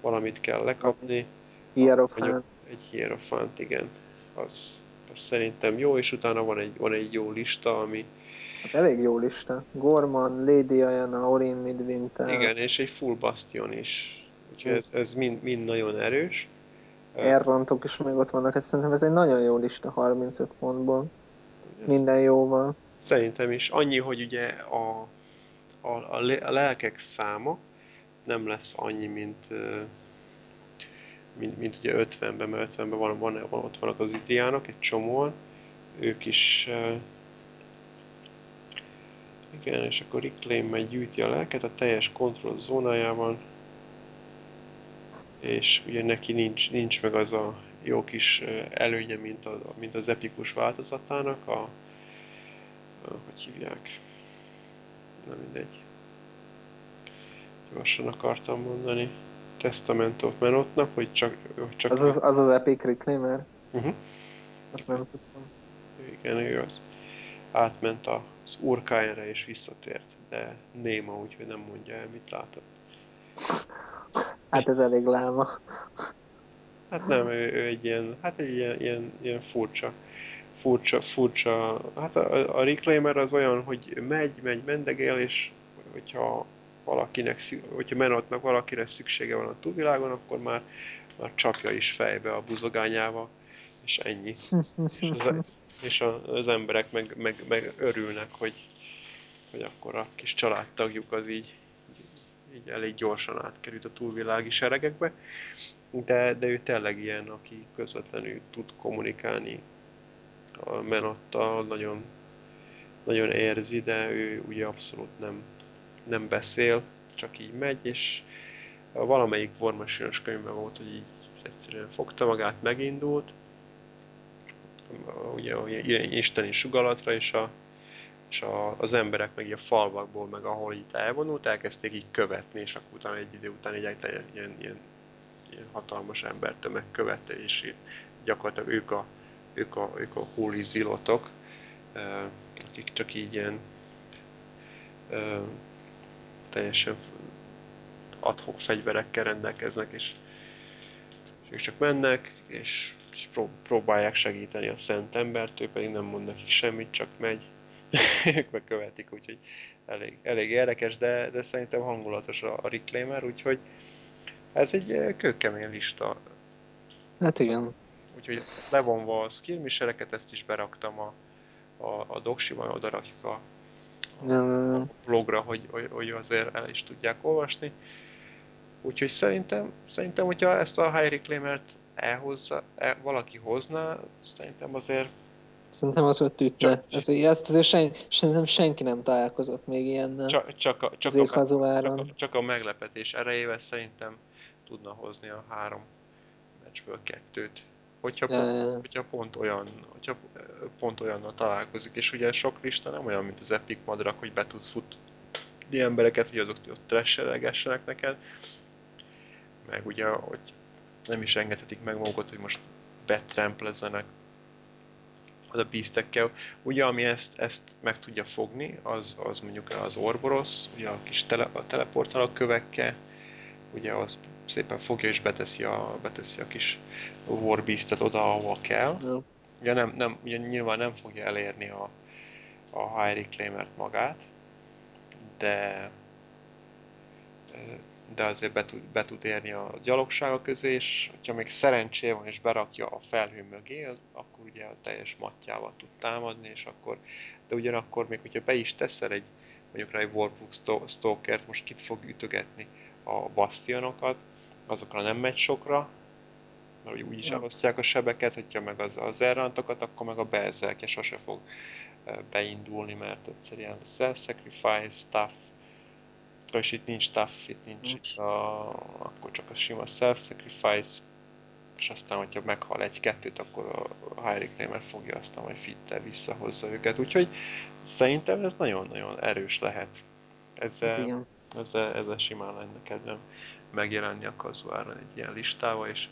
valamit kell lekapni. Hierofant. Egy hierofant, igen. Az, az szerintem jó, és utána van egy, van egy jó lista, ami, elég jó lista. Gorman, Lady Ayana, Orin Midwinter. Igen, és egy full bastion is. Úgyhogy ez, ez mind, mind nagyon erős. Errantok is még ott vannak, ez szerintem ez egy nagyon jó lista 35 pontból. Ez Minden jóval. Szerintem is. Annyi, hogy ugye a, a, a lelkek száma nem lesz annyi, mint, mint, mint ugye 50-ben, mert 50-ben van, van, van, ott vannak az idiánok, egy csomóan. Ők is igen, és akkor Reclaim gyűjti a lelket a teljes kontroll zónájában. És ugye neki nincs, nincs meg az a jó kis előnye, mint, a, mint az epikus változatának, a, hogy hívják? Nem mindegy. Gyorsan akartam mondani. Testament of Menotnak, hogy csak... Hogy csak az, az, az az Epic Reclaimer? Uh-huh. Azt nem tudtam. Igen, ő az. Átment az Urkájára és visszatért, de néma, úgyhogy nem mondja el, mit látott. Hát ez elég láma. Hát nem, ő, ő egy ilyen, hát egy ilyen, ilyen, ilyen furcsa, furcsa, furcsa, hát a, a Reclaimer az olyan, hogy megy, megy, mendegél, és hogyha valakinek, hogyha Menotnak valakire szüksége van a túlvilágon, akkor már, már csapja is fejbe a buzogányával, és ennyi. és az, és az emberek meg, meg, meg örülnek, hogy, hogy akkor a kis családtagjuk az így, így elég gyorsan átkerült a túlvilági seregekbe, de, de ő tényleg ilyen, aki közvetlenül tud kommunikálni a menottal, nagyon, nagyon érzi, de ő ugye abszolút nem, nem beszél, csak így megy, és valamelyik Warmachine-os könyvben volt, hogy így egyszerűen fogta magát, megindult, ugye, ugye isteni sugalatra, és, a, és a, az emberek meg a falvakból, meg ahol itt elvonult, elkezdték így követni, és akkor utána egy idő után egy ilyen, ilyen, ilyen, ilyen hatalmas embertömeg követte, és gyakorlatilag ők a, ők a, ők a holy zilotok, akik csak így ilyen teljesen adhok fegyverekkel rendelkeznek, és, és ők csak mennek, és, és próbálják segíteni a szent embert, ő pedig nem mond nekik semmit, csak megy, ők megkövetik, úgyhogy elég, elég érdekes, de, de szerintem hangulatos a, a Reclaimer, úgyhogy ez egy kőkemény lista. Hát igen. Úgyhogy levonva a skillmissereket, ezt is beraktam a, a, a doksiban, oda rakjuk a, a blogra, hogy, hogy, hogy azért el is tudják olvasni. Úgyhogy szerintem, szerintem hogyha ezt a High Reclaimer-t elhozza, el, valaki hozná, szerintem azért Szerintem az ütne. Csak, Ez, ezt azért sen, sen, senki nem találkozott még ilyennel. Csak, csak, a, csak, a, csak, a, csak a meglepetés erejével szerintem tudna hozni a három meccsből kettőt. Hogyha, ja, pont, ja. hogyha pont olyan, hogyha pont olyannal találkozik, és ugye sok lista nem olyan, mint az Epic Madrak, hogy be tudsz futni embereket, hogy azok ott trashelgessenek neked, meg ugye, hogy nem is engedhetik meg magukat, hogy most betremplezzenek az a beastekkel. Ugye, ami ezt, ezt meg tudja fogni, az, az mondjuk az Orboros, ugye a kis tele, a teleportáló kövekkel, ugye az szépen fogja és beteszi a, beteszi a kis Warbeastet oda, ahova kell. Ja. Ugye, nem, nem, ugye nyilván nem fogja elérni a, a High Reclaimer-t magát, de de azért be tud, be tud érni a gyalogsága közé, és ha még szerencsé van és berakja a felhő mögé, az, akkor ugye a teljes matjával tud támadni, és akkor, de ugyanakkor még hogyha be is teszel egy, mondjuk rá egy Warbook Stalkert, most kit fog ütögetni a bastionokat, azokra nem megy sokra, mert úgy is elosztják a sebeket, hogyha meg az, az errantokat, akkor meg a belzelke sose fog beindulni, mert egyszerűen self-sacrifice, stuff, és itt nincs tough, itt nincs, nincs. A, akkor csak a sima self-sacrifice, és aztán, hogyha meghal egy-kettőt, akkor a High Reclaimer fogja aztán majd fittel visszahozza őket. Úgyhogy szerintem ez nagyon-nagyon erős lehet. Ezzel, hát ezzel, ezzel simán lenne kedvem megjelenni a kazuáron egy ilyen listával, és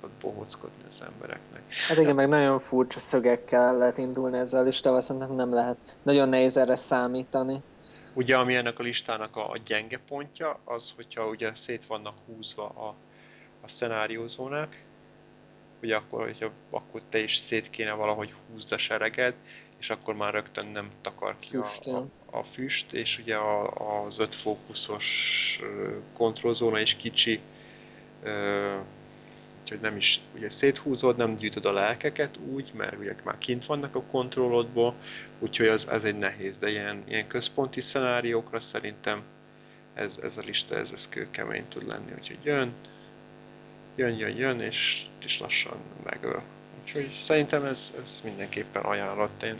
ott bohóckodni az embereknek. Hát igen, meg nagyon furcsa szögekkel lehet indulni ezzel a listával, szerintem nem lehet. Nagyon nehéz erre számítani. Ugye, ami ennek a listának a, a gyenge pontja, az, hogyha ugye szét vannak húzva a, a szenáriózónák, ugye akkor, hogyha, akkor te is szét kéne valahogy húzd a sereged, és akkor már rögtön nem takar ki a, a, a füst, és ugye a, az öt fókuszos kontrollzóna is kicsi, úgyhogy nem is ugye széthúzod, nem gyűjtöd a lelkeket úgy, mert ugye már kint vannak a kontrollodból, úgyhogy az, ez egy nehéz, de ilyen, ilyen központi szenáriókra szerintem ez, ez a lista, ez, ez kőkemény tud lenni, úgyhogy jön, jön, jön, jön, és, és lassan megöl. Úgyhogy szerintem ez, ez mindenképpen ajánlott. Én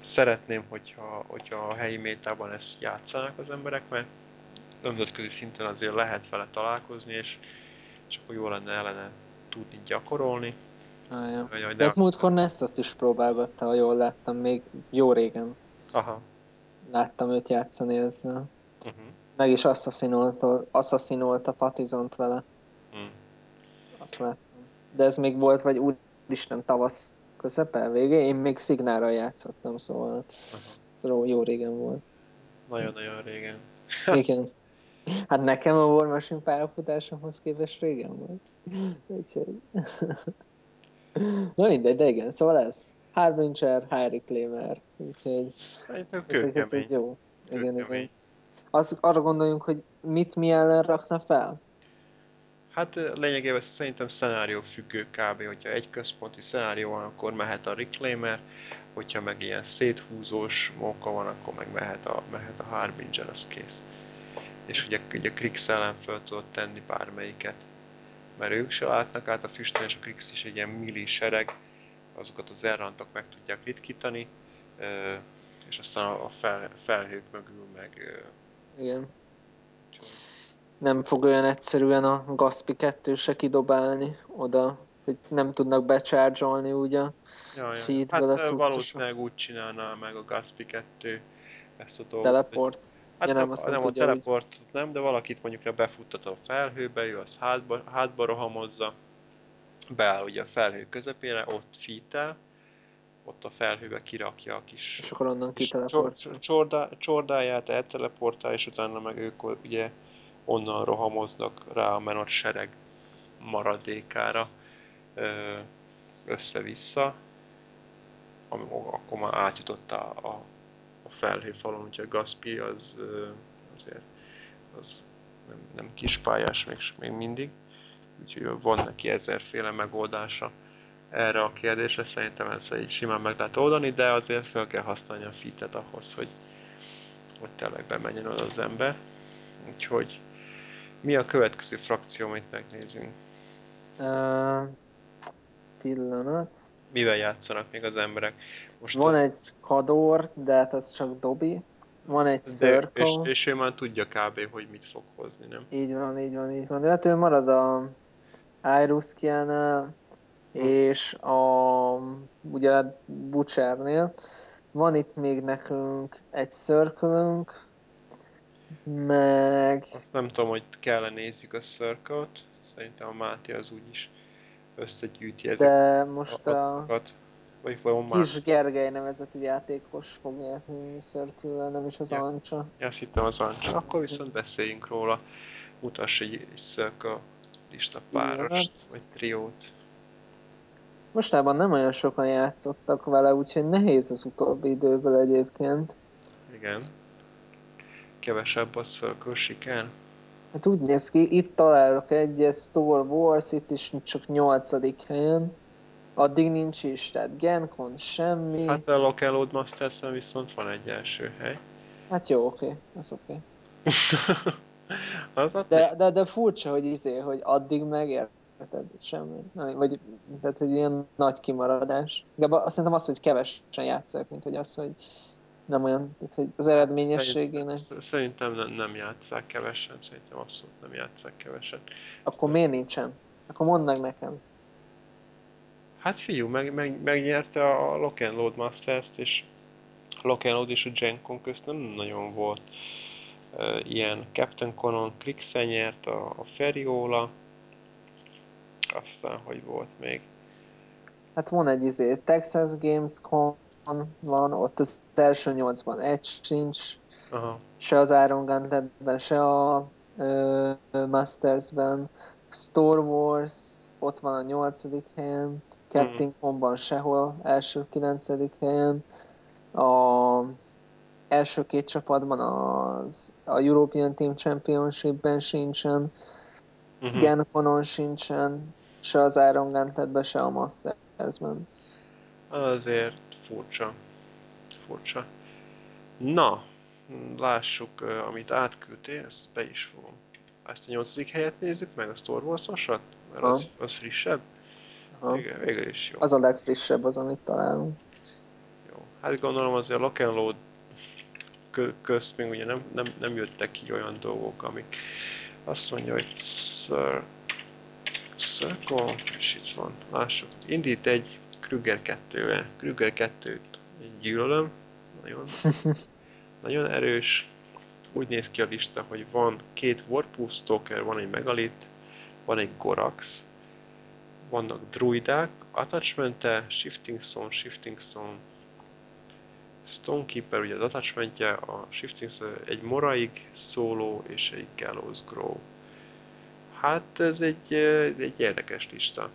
szeretném, hogyha, hogyha a helyi métában ezt játszanak az emberek, mert nemzetközi szinten azért lehet vele találkozni, és, és akkor jó lenne ellene tudni gyakorolni, Ah, ja. Vagy, hogy De múltkor Ness azt is próbálgatta, ha jól láttam, még jó régen Aha. láttam őt játszani ezzel. Uh-huh. Meg is asszaszinolta, Patizont vele, Hmm. azt láttam. De ez még volt, vagy úristen tavasz közepe, végé, én még Szignárral játszottam, szóval jó- jó régen volt. Nagyon-nagyon régen. Igen. Hát nekem a War Machine pályafutásomhoz képest régen volt. Úgyhogy... Na mindegy, de igen, szóval ez. Harbinger, Harry Claimer. Úgyhogy Szerintem ez, egy jó. Igen, igen. Az, arra gondoljunk, hogy mit mi ellen rakna fel? Hát lényegében szerintem szenárió függő kb. Hogyha egy központi szenárió van, akkor mehet a Reclaimer, hogyha meg ilyen széthúzós móka van, akkor meg mehet a, mehet a Harbinger, az kész. És ugye, ugye a Krix ellen föl tudod tenni bármelyiket. Mert ők se látnak át a füstön, és a Krix is egy ilyen milli sereg, azokat az errantok meg tudják ritkítani, és aztán a a fel, felhők mögül meg Igen. úgyhogy- Nem fog olyan egyszerűen a Gaspi 2 se kidobálni oda, hogy nem tudnak becsárgyolni ugye. Ja, ja. a Hát cuccosok. valószínűleg úgy csinálná meg a Gaspi 2 ezt a dolgot. Teleport. Hogy- Hát Ja, nem, nem, azt nem, a teleport nem, de valakit mondjuk befuttat a felhőbe, ő az hátba, hátba rohamozza, beáll ugye a felhő közepére, ott fítel, ott a felhőbe kirakja a kis És akkor onnan kis kiteleport. csor- csordá, csordáját, elteleportál, és utána meg ők ugye onnan rohamoznak rá a menott sereg maradékára össze-vissza, akkor már átjutott a, a felhőfalon, úgyhogy Gaspi az azért az nem, nem kispályás még, még mindig, úgyhogy van neki ezerféle megoldása erre a kérdésre, szerintem ezt így simán meg lehet oldani, de azért fel kell használni a fitet ahhoz, hogy, hogy tényleg bemenjen oda az ember. Úgyhogy mi a következő frakció, amit megnézünk? Uh, pillanat. Mivel játszanak még az emberek? Most Van az, egy Kador, de hát az csak Dobby. Van egy de, és, Circle. és ő már tudja kb. hogy mit fog hozni, nem? Így van, így van, így van. De hát ő marad a Iruskiánál, Hm. és a ugye Butchernél. Van itt még nekünk egy circle meg Azt nem tudom, hogy kell nézzük a circle Szerintem a Máté az úgyis összegyűjti ezeket de most a a. Vagy van már... Kis Gergely nevezetű játékos fog nyerni circle nem is az Ja. Ancsa. Ja, azt hittem az Ancsa. Akkor viszont beszéljünk róla. Mutass egy, egy circle lista párost, Pillanat. vagy triót. Mostában nem olyan sokan játszottak vele, úgyhogy nehéz az utóbbi időből egyébként. Igen. Kevesebb a circle siker. Hát úgy néz ki, itt találok egyet, Star Wars, itt is csak nyolcadik helyen. Addig nincs is, tehát Gencon semmi. Hát, a Local Load masters viszont van egy első hely. hát jó, oké, az oké. az De, de, de furcsa, hogy izé, hogy addig megérted semmi. Na, vagy, tehát, hogy ilyen nagy kimaradás. Azt szerintem az, hogy kevesen játszák, mint hogy az, hogy nem olyan, hogy az eredményességének. Szerint- Szerintem nem, nem játszák kevesen, szerintem abszolút nem játszák kevesen. Akkor miért nincsen? Akkor mondd meg nekem. Hát fiú, meg, meg, megnyerte a Lock and Load Masters-t, és a Lock and Load és a Gencon közt nem nagyon volt uh, ilyen Captain Conan Crixen nyert, a, a Feriola, aztán hogy volt még. Hát van egy izé, Texas Games Con van, ott az első nyolcban egy sincs, Aha, se az Iron Gauntletben, se a ö, Mastersben. Star Wars ott van a nyolcadik helyen, Captain Comban sehol, első kilencedik helyen. A első két csapatban az, a European Team Championshipben sincsen, uh-huh. Genconon sincsen, se az Iron Gauntletben, se a Mastersben. azért furcsa. Furcsa. Na, lássuk, amit átküldtél, ezt be is fogom. Ezt a nyolcadik helyet nézzük meg, a Star Wars-osat, mert az, az frissebb. Aha. Végül, is jó. Az a legfrissebb az, amit találunk. Jó. Hát gondolom azért a Lock and Load kö- közt még ugye nem, nem, nem jöttek ki olyan dolgok, amik azt mondja, hogy Circle, és itt van, lássuk. Indít egy Krüger 2 Krüger 2 gyűlölöm, nagyon, nagyon erős. Úgy néz ki a lista, hogy van két Warpool Stalker, van egy Megalit, van egy Gorax, vannak druidák, attachment -e, Shifting Stone, Shifting Stone, Stonekeeper ugye az attachmentje, a Shifting Stone egy Moraig, Solo és egy Gallows Grow. Hát ez egy, egy érdekes lista.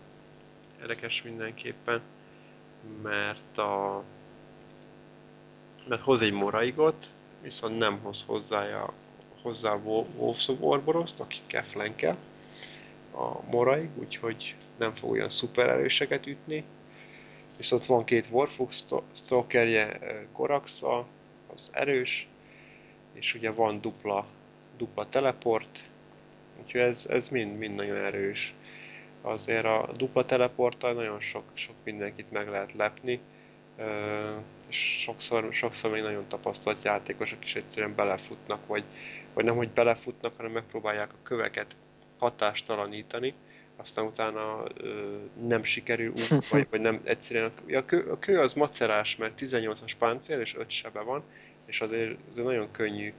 Érdekes mindenképpen, mert a mert hoz egy Moraigot, viszont nem hoz hozzája, hozzá Wolves of Orboroszt, akikkel flankel a Moraig, úgyhogy nem fog olyan szuper erőseket ütni. Viszont van két Warfog Stalkerje, Goraxa, az erős, és ugye van dupla, dupla teleport, úgyhogy ez, ez mind, mind nagyon erős. Azért a dupla teleporttal nagyon sok, sok mindenkit meg lehet lepni, és sokszor, sokszor még nagyon tapasztalt játékosok is egyszerűen belefutnak, vagy, vagy nem, hogy belefutnak, hanem megpróbálják a köveket hatástalanítani, aztán utána ö, nem sikerül úgy, vagy, vagy nem egyszerűen, a kő, a kő az macerás, mert 18-as páncél és 5 sebe van, és azért, azért nagyon könnyű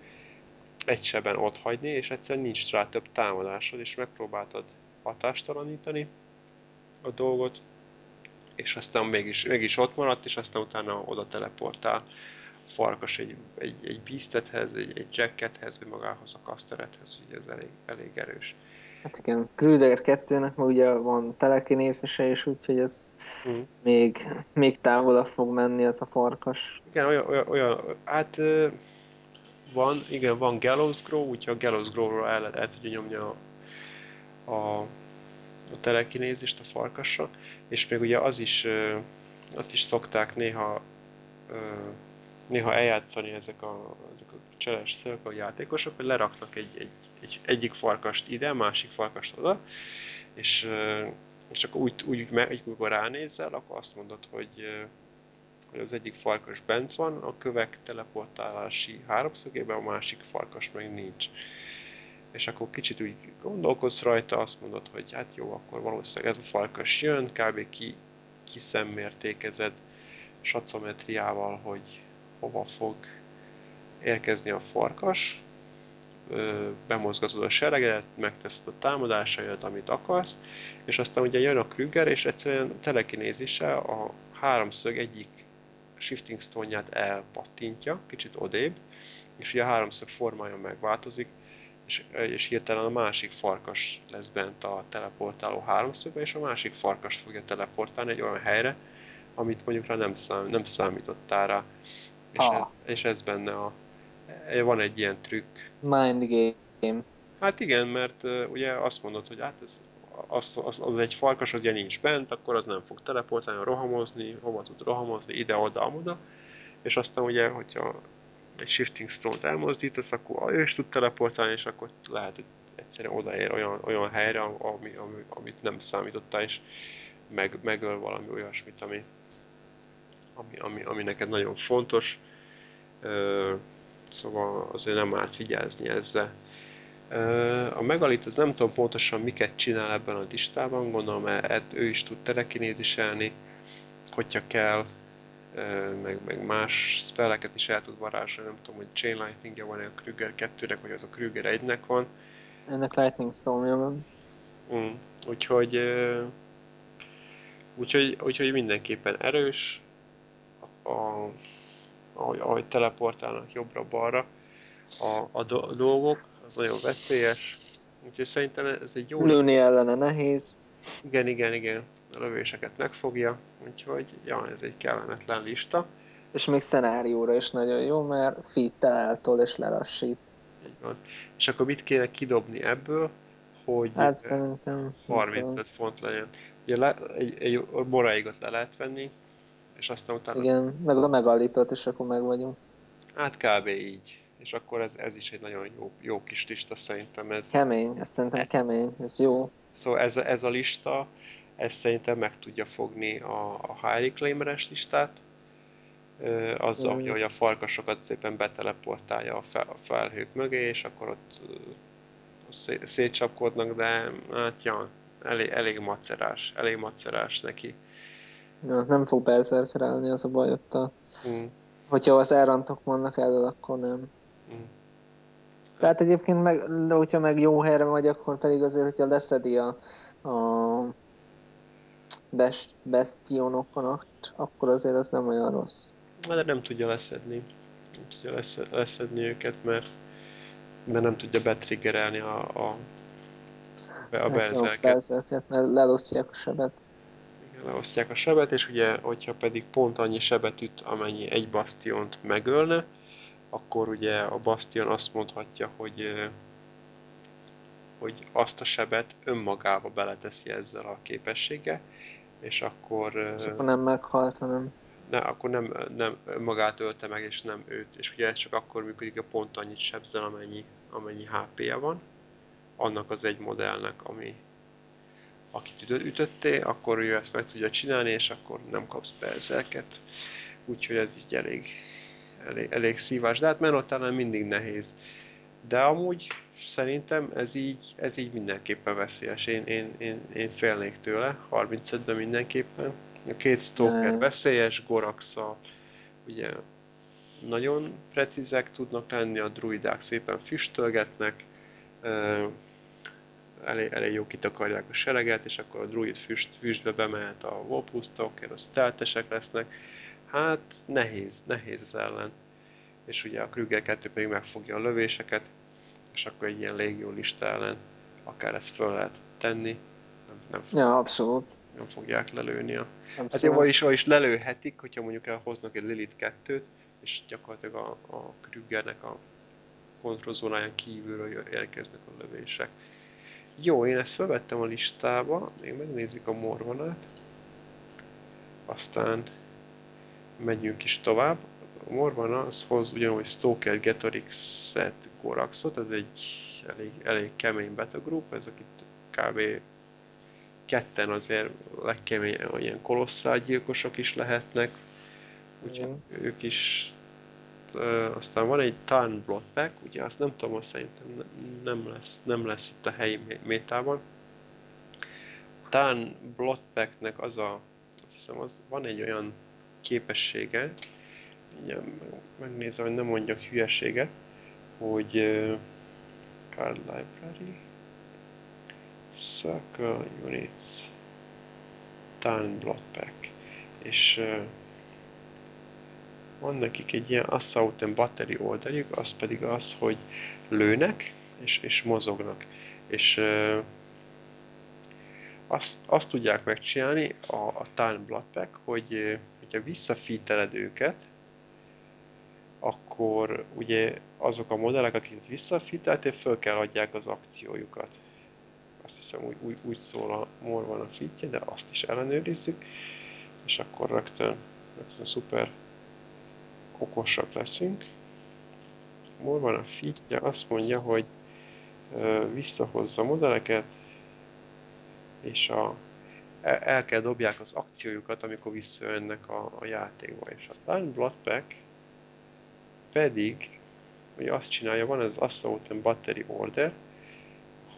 egy seben ott hagyni, és egyszerűen nincs rá több támadásod, és megpróbáltad hatástalanítani a dolgot, és aztán mégis, mégis ott maradt, és aztán utána oda teleportál farkas egy, egy, egy beastethez, egy, egy jackethez, vagy magához a kasterethez, ugye ez elég, elég erős. Hát igen, Cruiser 2-nek ma ugye van telekinészise is, úgyhogy ez mm. még, még távolabb fog menni ez a farkas. Igen, olyan, olyan, olyan hát van, igen, van Gallows Grow, úgyhogy a Gallows Grow-ról el, el tudja nyomni a, a, a telekinézist a farkasra, és még ugye az is, azt is szokták néha néha eljátszani ezek a, ezek a cseles circle játékosok, hogy leraknak egy, egy, egy, egyik farkast ide, másik farkast oda, és, és csak úgy, úgy, úgy amikor ránézel, akkor azt mondod, hogy, hogy az egyik farkas bent van, a kövek teleportálási háromszögében, a másik farkas meg nincs. És akkor kicsit úgy gondolkodsz rajta, azt mondod, hogy hát jó, akkor valószínűleg ez a farkas jön, kb. ki, kiszemmértékezed sacometriával, hogy hova fog érkezni a farkas, bemozgatod a sereget, megteszed a támadásaidat, amit akarsz, és aztán ugye jön a Krüger, és egyszerűen telekinézise a háromszög egyik shifting stone-ját elpattintja, kicsit odébb, és ugye a háromszög formája megváltozik, és, és hirtelen a másik farkas lesz bent a teleportáló háromszögbe, és a másik farkas fogja teleportálni egy olyan helyre, amit mondjuk rá nem, szám, nem számítottál rá. És, ah. ez, és ez benne a... Van egy ilyen trükk. Mind game. Hát igen, mert uh, ugye azt mondod, hogy hát ez az, az, az egy farkas, ugye nincs bent, akkor az nem fog teleportálni, rohamozni, hova tud rohamozni, ide-oda, oda és aztán ugye, hogyha egy shifting stone-t elmozdítasz, akkor ő is tud teleportálni, és akkor lehet, hogy egyszerűen odaér olyan, olyan helyre, ami, ami, amit nem számítottál, és meg, megöl valami olyasmit, ami, ami, ami, ami neked nagyon fontos. Szóval azért nem árt vigyázni ezzel. A megalit az nem tudom pontosan miket csinál ebben a listában, gondolom mert ő is tud telekinéziselni, hogyha kell, meg, meg más spelleket is el tud varázsolni, nem tudom, hogy Chain lightning van-e a Krüger 2-nek, vagy az a Krüger 1-nek van. Ennek Lightning storm van. Mm, úgyhogy, úgyhogy, úgyhogy mindenképpen erős, a, ahogy, ahogy teleportálnak jobbra-balra a, a, a dolgok, az nagyon veszélyes. Úgyhogy szerintem ez egy jó... Lőni ellene nehéz. Igen, igen, igen. Lövéseket megfogja, úgyhogy ja, ez egy kellemetlen lista. És még szenárióra is nagyon jó, mert fit eltol és lelassít. Így van. És akkor mit kéne kidobni ebből, hogy hát szerintem 35 font legyen. Ugye le, egy, egy moráigot le lehet venni, és aztán utána... Igen, meg a megállított, és akkor meg vagyunk. Hát kb. így. És akkor ez, ez is egy nagyon jó, jó kis lista szerintem. Ez, kemény, ez szerintem e... kemény, ez jó. Szóval ez, ez a lista, ez szerintem meg tudja fogni a, a high reclaimeres listát, azzal, mm. hogy a farkasokat szépen beteleportálja a, fel, a felhők mögé, és akkor ott szétcsapkodnak, de hát ja, elég, elég macerás, elég macerás neki. Ja, nem fog berzerkerelni, az a baj ott a... Mm. Hogyha az elrantok vannak elől, akkor nem. Mm. Tehát egyébként meg, hogyha meg jó helyre vagy, akkor pedig azért, hogyha leszedi a, a best, bastionokat, akkor azért az nem olyan rossz. De nem tudja leszedni. Nem tudja leszed, leszedni őket, mert, mert nem tudja betriggerelni a, a, a Hát berzerket. mert lelosztják a sebet. Igen, leosztják a sebet, és ugye, hogyha pedig pont annyi sebet üt, amennyi egy bastiont megölne, akkor ugye a bastion azt mondhatja, hogy hogy azt a sebet önmagába beleteszi ezzel a képességgel, és akkor, És akkor nem meghalt, hanem... ne, akkor nem, nem magát ölte meg, és nem őt. És ugye ez csak akkor működik, a pont annyit sebzel, amennyi, amennyi HP-je van. Annak az egy modellnek, ami akit ütö- ütötté, akkor ő ezt meg tudja csinálni, és akkor nem kapsz berzerket. Úgyhogy ez így elég, elég, elég szívás. De hát Menotelen mindig nehéz. De amúgy szerintem ez így, ez így mindenképpen veszélyes. Én, én, én, én félnék tőle, 35-ben mindenképpen. A két stalker veszélyes, Goraxa ugye nagyon precízek tudnak lenni, a druidák szépen füstölgetnek, elég, elég jó kitakarják a sereget, és akkor a druid füst, füstbe bemehet a Wolfus Stalker, a stealthesek lesznek. Hát nehéz, nehéz az ellen. És ugye a Krüger 2 pedig megfogja a lövéseket, és akkor egy ilyen légió lista ellen akár ezt föl lehet tenni, nem, nem, Ja, abszolút. nem fogják lelőni a Hát abszolút. jó, is, is lelőhetik, hogyha mondjuk elhoznak egy Lilith 2-t, és gyakorlatilag a, a Krügernek a kontrollzónáján kívülről érkeznek a lövések. Jó, én ezt felvettem a listába, még megnézzük a Morvanát. Aztán megyünk is tovább. A Morvana az hoz ugyanúgy Stalker, Getorix-et, Goraxot, ez egy elég, elég kemény beta group, ez akit kb ketten azért legkemény, ilyen kolosszál gyilkosok is lehetnek, úgyhogy Igen. ők is aztán van egy Tarn Bloodpack, ugye azt nem tudom, hogy szerintem ne- nem lesz, nem lesz itt a helyi mé- métában. Tarn Bloodpacknek az a, azt hiszem, az, van egy olyan képessége, megnézem, hogy nem mondjak hülyeséget, hogy uh, Card Library, Circle Units, Tarn Bloodpack, és uh, van nekik egy ilyen Assault and Battery oldaljuk, az pedig az, hogy lőnek és, és mozognak. És uh, azt, azt tudják megcsinálni a, a Time Bloodpack, hogy hogyha visszafíteled őket, akkor ugye azok a modellek, akiket visszafíteltél, föl kell adják az akciójukat. Azt hiszem úgy, úgy, úgy szól a Morvan a fitje, de azt is ellenőrizzük, és akkor rögtön, rögtön szuper okosak leszünk. Morvan a fitje azt mondja, hogy visszahozza a modelleket, és a, el, el kell dobják az akciójukat, amikor visszajönnek a, a játékba. És a Time Bloodpack pedig hogy azt csinálja, van az Assault Battery Order,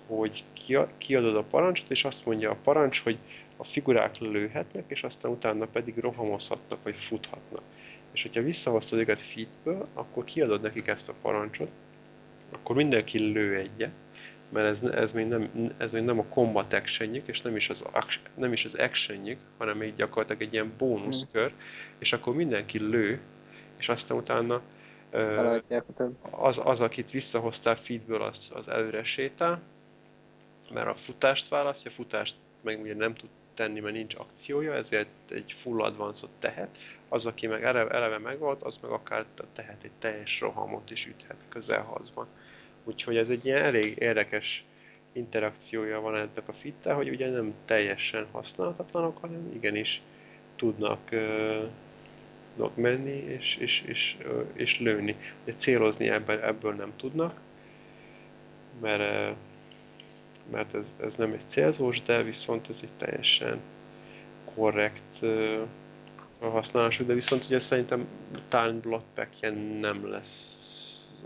hogy kia- kiadod a parancsot, és azt mondja a parancs, hogy a figurák lőhetnek, és aztán utána pedig rohamozhatnak, vagy futhatnak. És hogyha visszahoztad őket feedből, akkor kiadod nekik ezt a parancsot, akkor mindenki lő egyet, mert ez, ez, még nem, ez még nem a combat actionjük, és nem is az, nem is az actionjük, hanem még gyakorlatilag egy ilyen bónuszkör, és akkor mindenki lő, és aztán utána az, az, akit visszahoztál feedből, az, az előre sétál, mert a futást választja, futást meg ugye nem tud tenni, mert nincs akciója, ezért egy full advanced tehet. Az, aki meg eleve, eleve megvolt, az meg akár tehet egy teljes rohamot is üthet közelhazban. Úgyhogy ez egy ilyen elég érdekes interakciója van ennek a fittel, hogy ugye nem teljesen használhatatlanok, hanem igenis tudnak, ö, tudnak menni és, és, és, és lőni. De célozni ebből, ebből nem tudnak, mert, mert ez, ez nem egy célzós, de viszont ez egy teljesen korrekt a használású, de viszont ugye szerintem Time Blood Pack nem lesz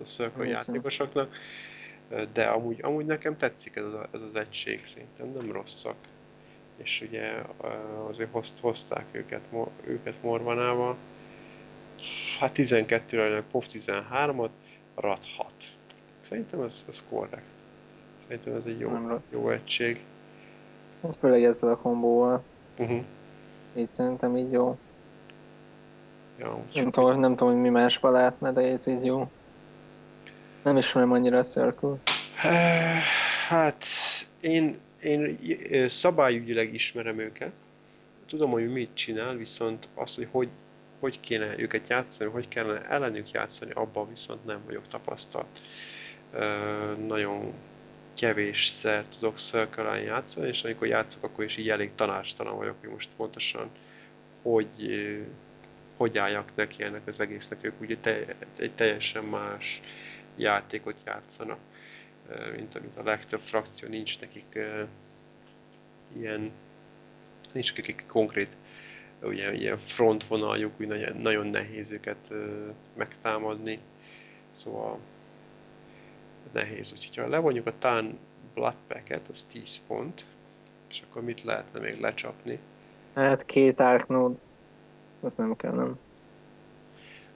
a Circle Hiszem. játékosoknak. de amúgy, amúgy nekem tetszik ez, a, ez az egység, szerintem nem rosszak. És ugye azért hozt, hozták őket, őket Morvanával. Hát 12-re POV 13-at, RAT 6. Szerintem ez, ez korrekt. Szerintem ez egy jó, jó egység. Hát főleg ezzel a kombóval. Uh-huh. Így szerintem így jó. Ja, nem, tudom, nem tudom, hogy mi másba lehetne, de ez így jó. Nem ismerem annyira a Circle. Hát, én, én szabályügyileg ismerem őket. Tudom, hogy mit csinál, viszont az, hogy hogy, hogy kéne őket játszani, hogy kellene ellenük játszani, abban viszont nem vagyok tapasztalt. Nagyon kevésszer tudok circle játszani, és amikor játszok, akkor is így elég tanástalan vagyok, hogy most pontosan hogy, hogy álljak neki ennek az egésznek. Ők ugye te, egy teljesen más játékot játszanak, mint amit a legtöbb frakció nincs nekik ilyen, nincs nekik konkrét ugye, ilyen frontvonaljuk, úgy nagyon, nagyon nehéz őket megtámadni. Szóval nehéz. Úgyhogy ha levonjuk a Tán Bloodpacket, az 10 pont, és akkor mit lehetne még lecsapni? Hát két Arknode, az nem kell, nem?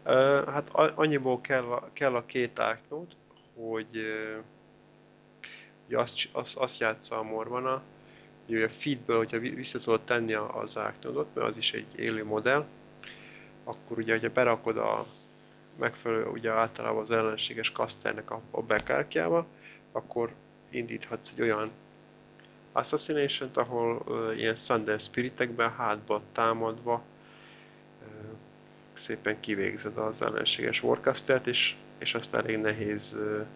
Uh, hát annyiból kell a, kell a két Arknode, hogy uh, ugye azt, azt, azt játsza a Morvana, hogy a feedből, hogyha vissza tudod tenni az Arknodot, mert az is egy élő modell, akkor ugye, hogyha berakod a megfelelő, ugye általában az ellenséges kaszternek a, a bekártyába, akkor indíthatsz egy olyan assassination ahol uh, ilyen Thunder Spiritekben hátba támadva uh, szépen kivégzed az ellenséges Warcastert, és, és azt elég nehéz uh,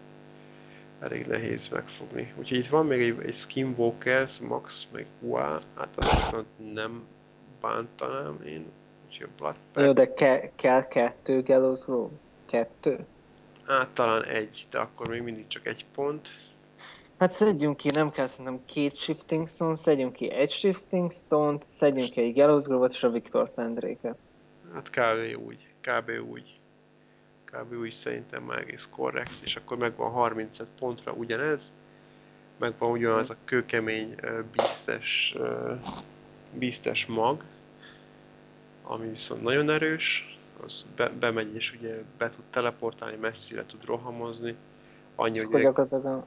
elég nehéz megfogni. Úgyhogy itt van még egy, egy Skinwalkers, Max, meg UA, hát azt viszont nem bántanám én, úgyhogy Blood Jó, de ke- kell kettő Gallows Grove? Kettő? Hát talán egy, de akkor még mindig csak egy pont. Hát szedjünk ki, nem kell szerintem két Shifting Stone, szedjünk ki egy Shifting Stone-t, szedjünk ki egy Gallows Grove-ot és a Victor Pendréket. Hát kb. úgy, kb. úgy. Kb. úgy szerintem már egész korrekt, és akkor megvan 35 pontra ugyanez. Megvan ugyanaz a kőkemény, bíztes, bíztes mag, ami viszont nagyon erős, az be, bemegy és ugye be tud teleportálni, messzire tud rohamozni. Annyi, hogy gyakorlatilag a...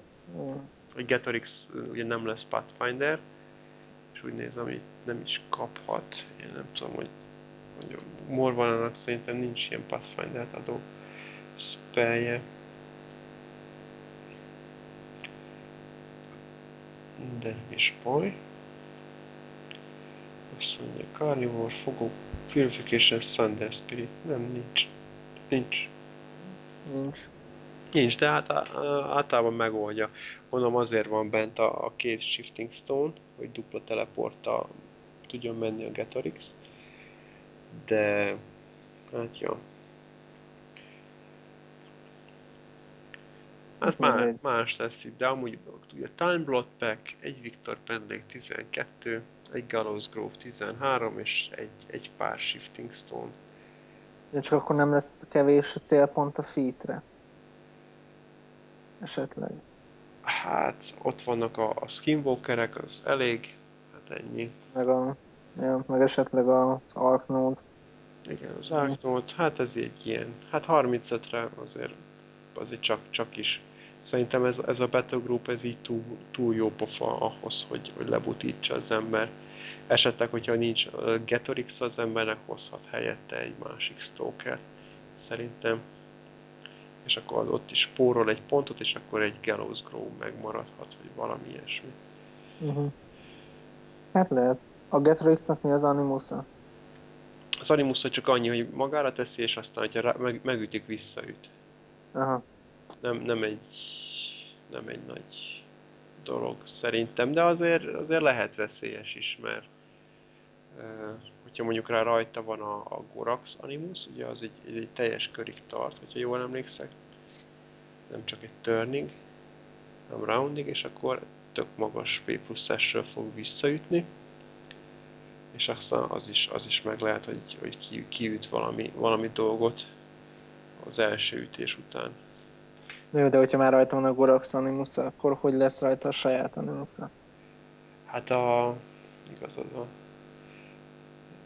Getorix ugye nem lesz Pathfinder, és úgy nézem, hogy nem is kaphat. Én nem tudom, hogy, hogy Morvanának szerintem nincs ilyen Pathfinder-t adó spellje. De is baj. Azt mondja, Carnivore, fogó, Purification, Thunder Spirit. Nem, nincs. Nincs. Nincs. Nincs, de hát általában megoldja. Mondom, azért van bent a, a két Shifting Stone, hogy dupla teleporttal tudjon menni a Getorix. De, hát jó. Hát más, más lesz itt, de amúgy ugye Time Blot Pack, egy Victor Pendlake 12, egy Gallows Grove 13 és egy, egy pár Shifting Stone. De csak akkor nem lesz kevés a célpont a featre? Esetleg. Hát ott vannak a, a Skinwalkerek, az elég, hát ennyi. Meg, a, ja, meg esetleg az Arknode. Igen, az Arknode, hát ez egy ilyen, hát 35-re azért, azért csak, csak is Szerintem ez, ez a Battle Group ez így túl, túl jó pofa ahhoz, hogy, hogy lebutítsa az ember. Esetleg, hogyha nincs Getorix az embernek, hozhat helyette egy másik Stalker. Szerintem. És akkor ott is spórol egy pontot, és akkor egy Gallows Grow megmaradhat, vagy valami ilyesmi. Uh-huh. Hát lehet. A Getorixnak mi az animusa? Az animusa csak annyi, hogy magára teszi, és aztán, hogyha rá, meg, megütik, visszaüt. Aha nem, nem egy nem egy nagy dolog szerintem, de azért, azért lehet veszélyes is, mert uh, hogyha mondjuk rá rajta van a, a Gorax Animus, ugye az egy, egy, egy teljes körig tart, hogyha jól emlékszek, nem csak egy turning, hanem rounding, és akkor tök magas P plusz fog visszaütni, és aztán az is, az is meg lehet, hogy, hogy ki, kiüt valami, valami dolgot az első ütés után. Jó, de hogyha már rajta van a Gorax Animus, akkor hogy lesz rajta a saját animus -a? Hát a... igazad van.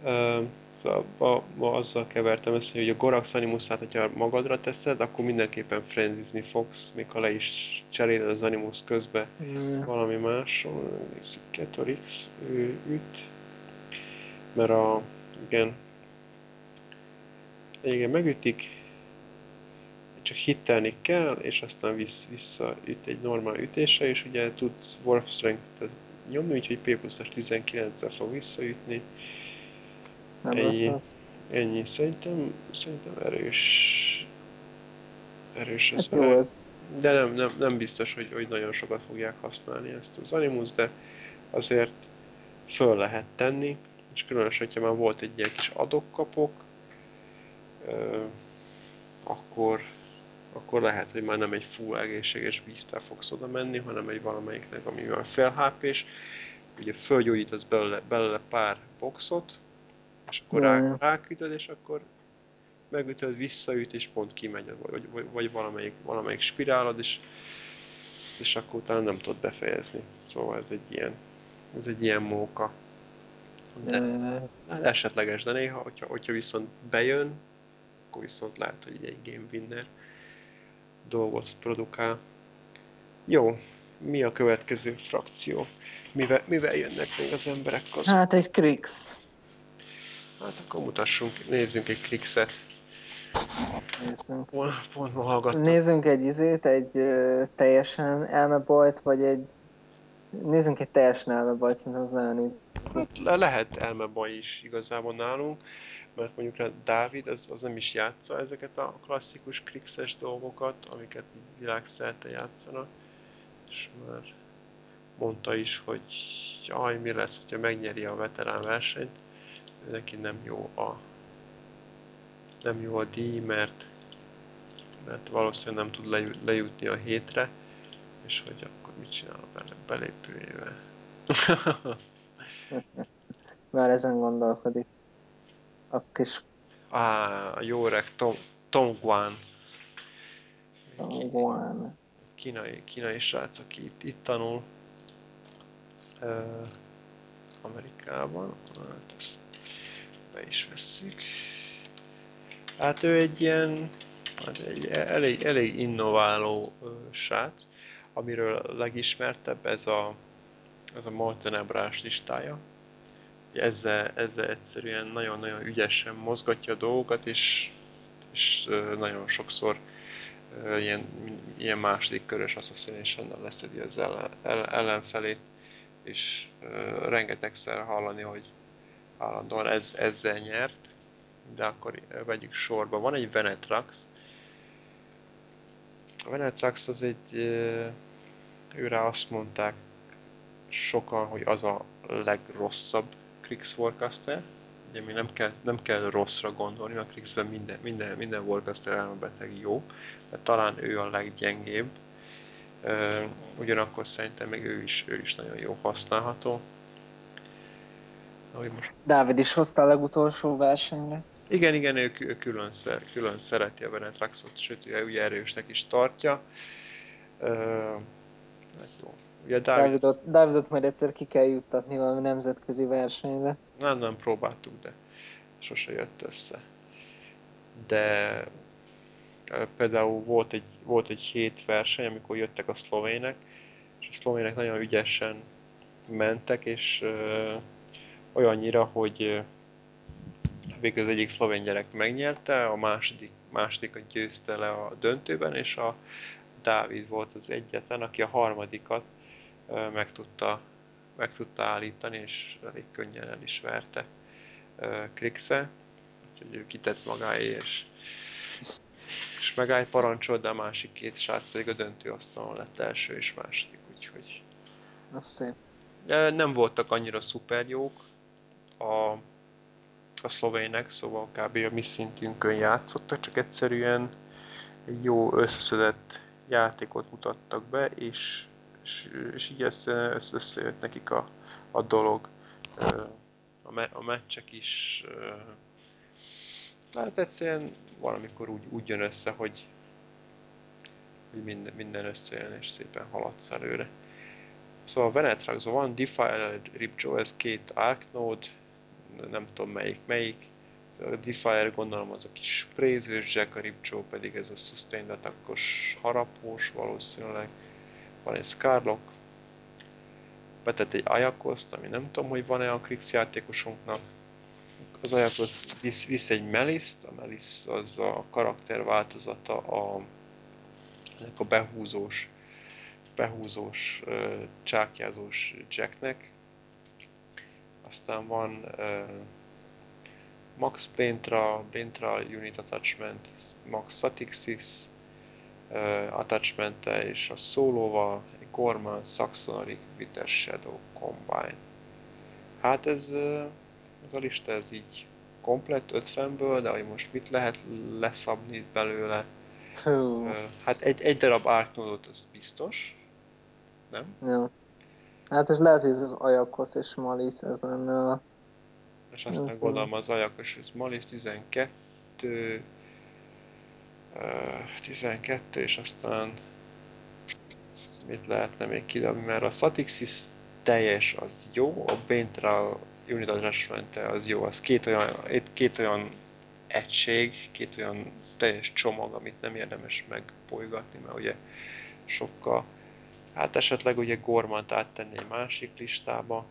Ö, szóval ma, ma azzal kevertem ezt, hogy a Gorax Animusát, hogyha magadra teszed, akkor mindenképpen frenzizni fogsz, még ha le is cseréled az Animus közbe mm. valami más. Ketorix, ő üt. Mert a... igen. Igen, megütik, csak hittelni kell, és aztán vissz, visszaüt egy normál ütése, és ugye tud Warp Strength nyomni, úgyhogy P pluszas 19-el fog visszaütni. Nem ennyi, az. Ennyi, szerintem, szerintem erős. Erős ez. Hát jó ez. De nem, nem, nem biztos, hogy, hogy nagyon sokat fogják használni ezt az Animus, de azért föl lehet tenni, és különösen, hogyha már volt egy ilyen kis adok-kapok, akkor, akkor lehet, hogy már nem egy full egészséges víztel fogsz oda menni, hanem egy valamelyiknek, ami már fél hp -s. Ugye fölgyógyítasz belőle, belőle pár boxot, és akkor rá, rákütöd, és akkor megütöd, visszaüt, és pont kimegy, vagy, vagy, vagy valamelyik, valamelyik spirálod, és, és akkor utána nem tudod befejezni. Szóval ez egy ilyen, ez egy ilyen móka. De, de esetleges, de néha, hogyha, hogyha viszont bejön, akkor viszont lehet, hogy egy game winner dolgot produkál. Jó, mi a következő frakció? Mivel, mivel jönnek még az emberek között? Hát egy Krix. Hát akkor mutassunk, nézzünk egy Krixet. Nézzünk. Pont ma hallgattam. Nézzünk egy izét, egy uh, teljesen elmebajt, vagy egy... Nézzünk egy teljesen elmebajt, szerintem az nagyon néz. Hát le lehet elmebaj is igazából nálunk mert mondjuk a Dávid az, az nem is játsza ezeket a klasszikus krixes dolgokat, amiket világszerte játszanak, és már mondta is, hogy jaj, mi lesz, hogyha megnyeri a veterán versenyt, neki nem jó a nem jó a díj, mert, mert valószínűleg nem tud lejutni a hétre, és hogy akkor mit csinál a belépőjével. Már ezen gondolkodik a kis... Á, jó öreg Tom, Tom Guan. Tom Guan. Kínai, kínai srác, aki itt, itt tanul. Uh, Amerikában. Hát ezt be is vesszük. Hát ő egy ilyen hát egy elég, elég innováló uh, srác, amiről legismertebb ez a, ez a Moltenebrás listája ezzel, ezzel egyszerűen nagyon-nagyon ügyesen mozgatja a dolgokat, és, és nagyon sokszor ilyen, ilyen második körös assassination leszedi az ellen, ellenfelét, és rengetegszer hallani, hogy állandóan ez, ezzel nyert, de akkor vegyük sorba. Van egy Venetrax. A Venetrax az egy, őre azt mondták sokan, hogy az a legrosszabb Krix Warcaster. Ugye mi nem kell, nem kell rosszra gondolni, mert Krixben minden, minden, minden Warcaster elmebeteg jó, de talán ő a leggyengébb. Ugyanakkor szerintem még ő is, ő is nagyon jó használható. most... Dávid is hozta a legutolsó versenyre. Igen, igen, ő, ő külön, szer, külön szereti a Venetraxot, sőt, ő ugye erősnek is tartja. Hát jó. Ugye Dávid... Dávidot, Dávidot majd egyszer ki kell juttatni valami nemzetközi versenyre. Nem, nem próbáltuk, de sose jött össze. De például volt egy, volt egy hét verseny, amikor jöttek a szlovének, és a szlovének nagyon ügyesen mentek, és ö, olyannyira, hogy végül az egyik szlovén gyerek megnyerte, a második, másodikat győzte le a döntőben, és a Dávid volt az egyetlen, aki a harmadikat meg tudta, meg tudta állítani, és elég könnyen el is verte Krixe. Úgyhogy ő kitett magáé, és, és megállt parancsolt, de a másik két srác pedig a döntőasztalon lett első és második, úgyhogy... Az szép. Nem voltak annyira szuper jók a, a szlovének, szóval kb. a mi szintünkön játszottak, csak egyszerűen egy jó összeszedett játékot mutattak be, és, és, és így össze, össze, összejött nekik a, a dolog. A, me, a meccsek is hát egyszerűen valamikor úgy, úgy jön össze, hogy, hogy minden, minden összejön és szépen haladsz előre. Szóval Venetrax van, Defiler Ripjaw, ez két Arc Node, nem tudom melyik melyik. A Defier gondolom az a kis prézős Jack, a Ripjaw pedig ez a Sustained attackos harapós valószínűleg. Van egy Scarlock, betett egy Ajakoszt, ami nem tudom, hogy van-e a Krix játékosunknak. Az Ajakosz visz, visz egy Meliszt, a Melis az a karakter változata a, a behúzós, behúzós, csákjázós Jacknek. Aztán van Max Bentra, Bentra Unit Attachment, Max Satixis uh, attachment és a szólóval egy Gorman Saxonary Bitter Shadow Combine. Hát ez, ez a lista ez így komplett 50-ből, de hogy most mit lehet leszabni belőle? Hú. Hát egy, egy darab árknódot az biztos, nem? Ja. Hát ez lehet, hogy ez az Ajakosz és Malisz, ez lenne a... És aztán gondolom az Ajakos és Malisz 12, 12, és aztán mit lehetne még kidobni, mert a Satixis teljes az jó, a Bentra Unit Attachment az jó, az két olyan, két olyan egység, két olyan teljes csomag, amit nem érdemes megbolygatni, mert ugye sokkal Hát esetleg ugye Gormant áttenni egy másik listába.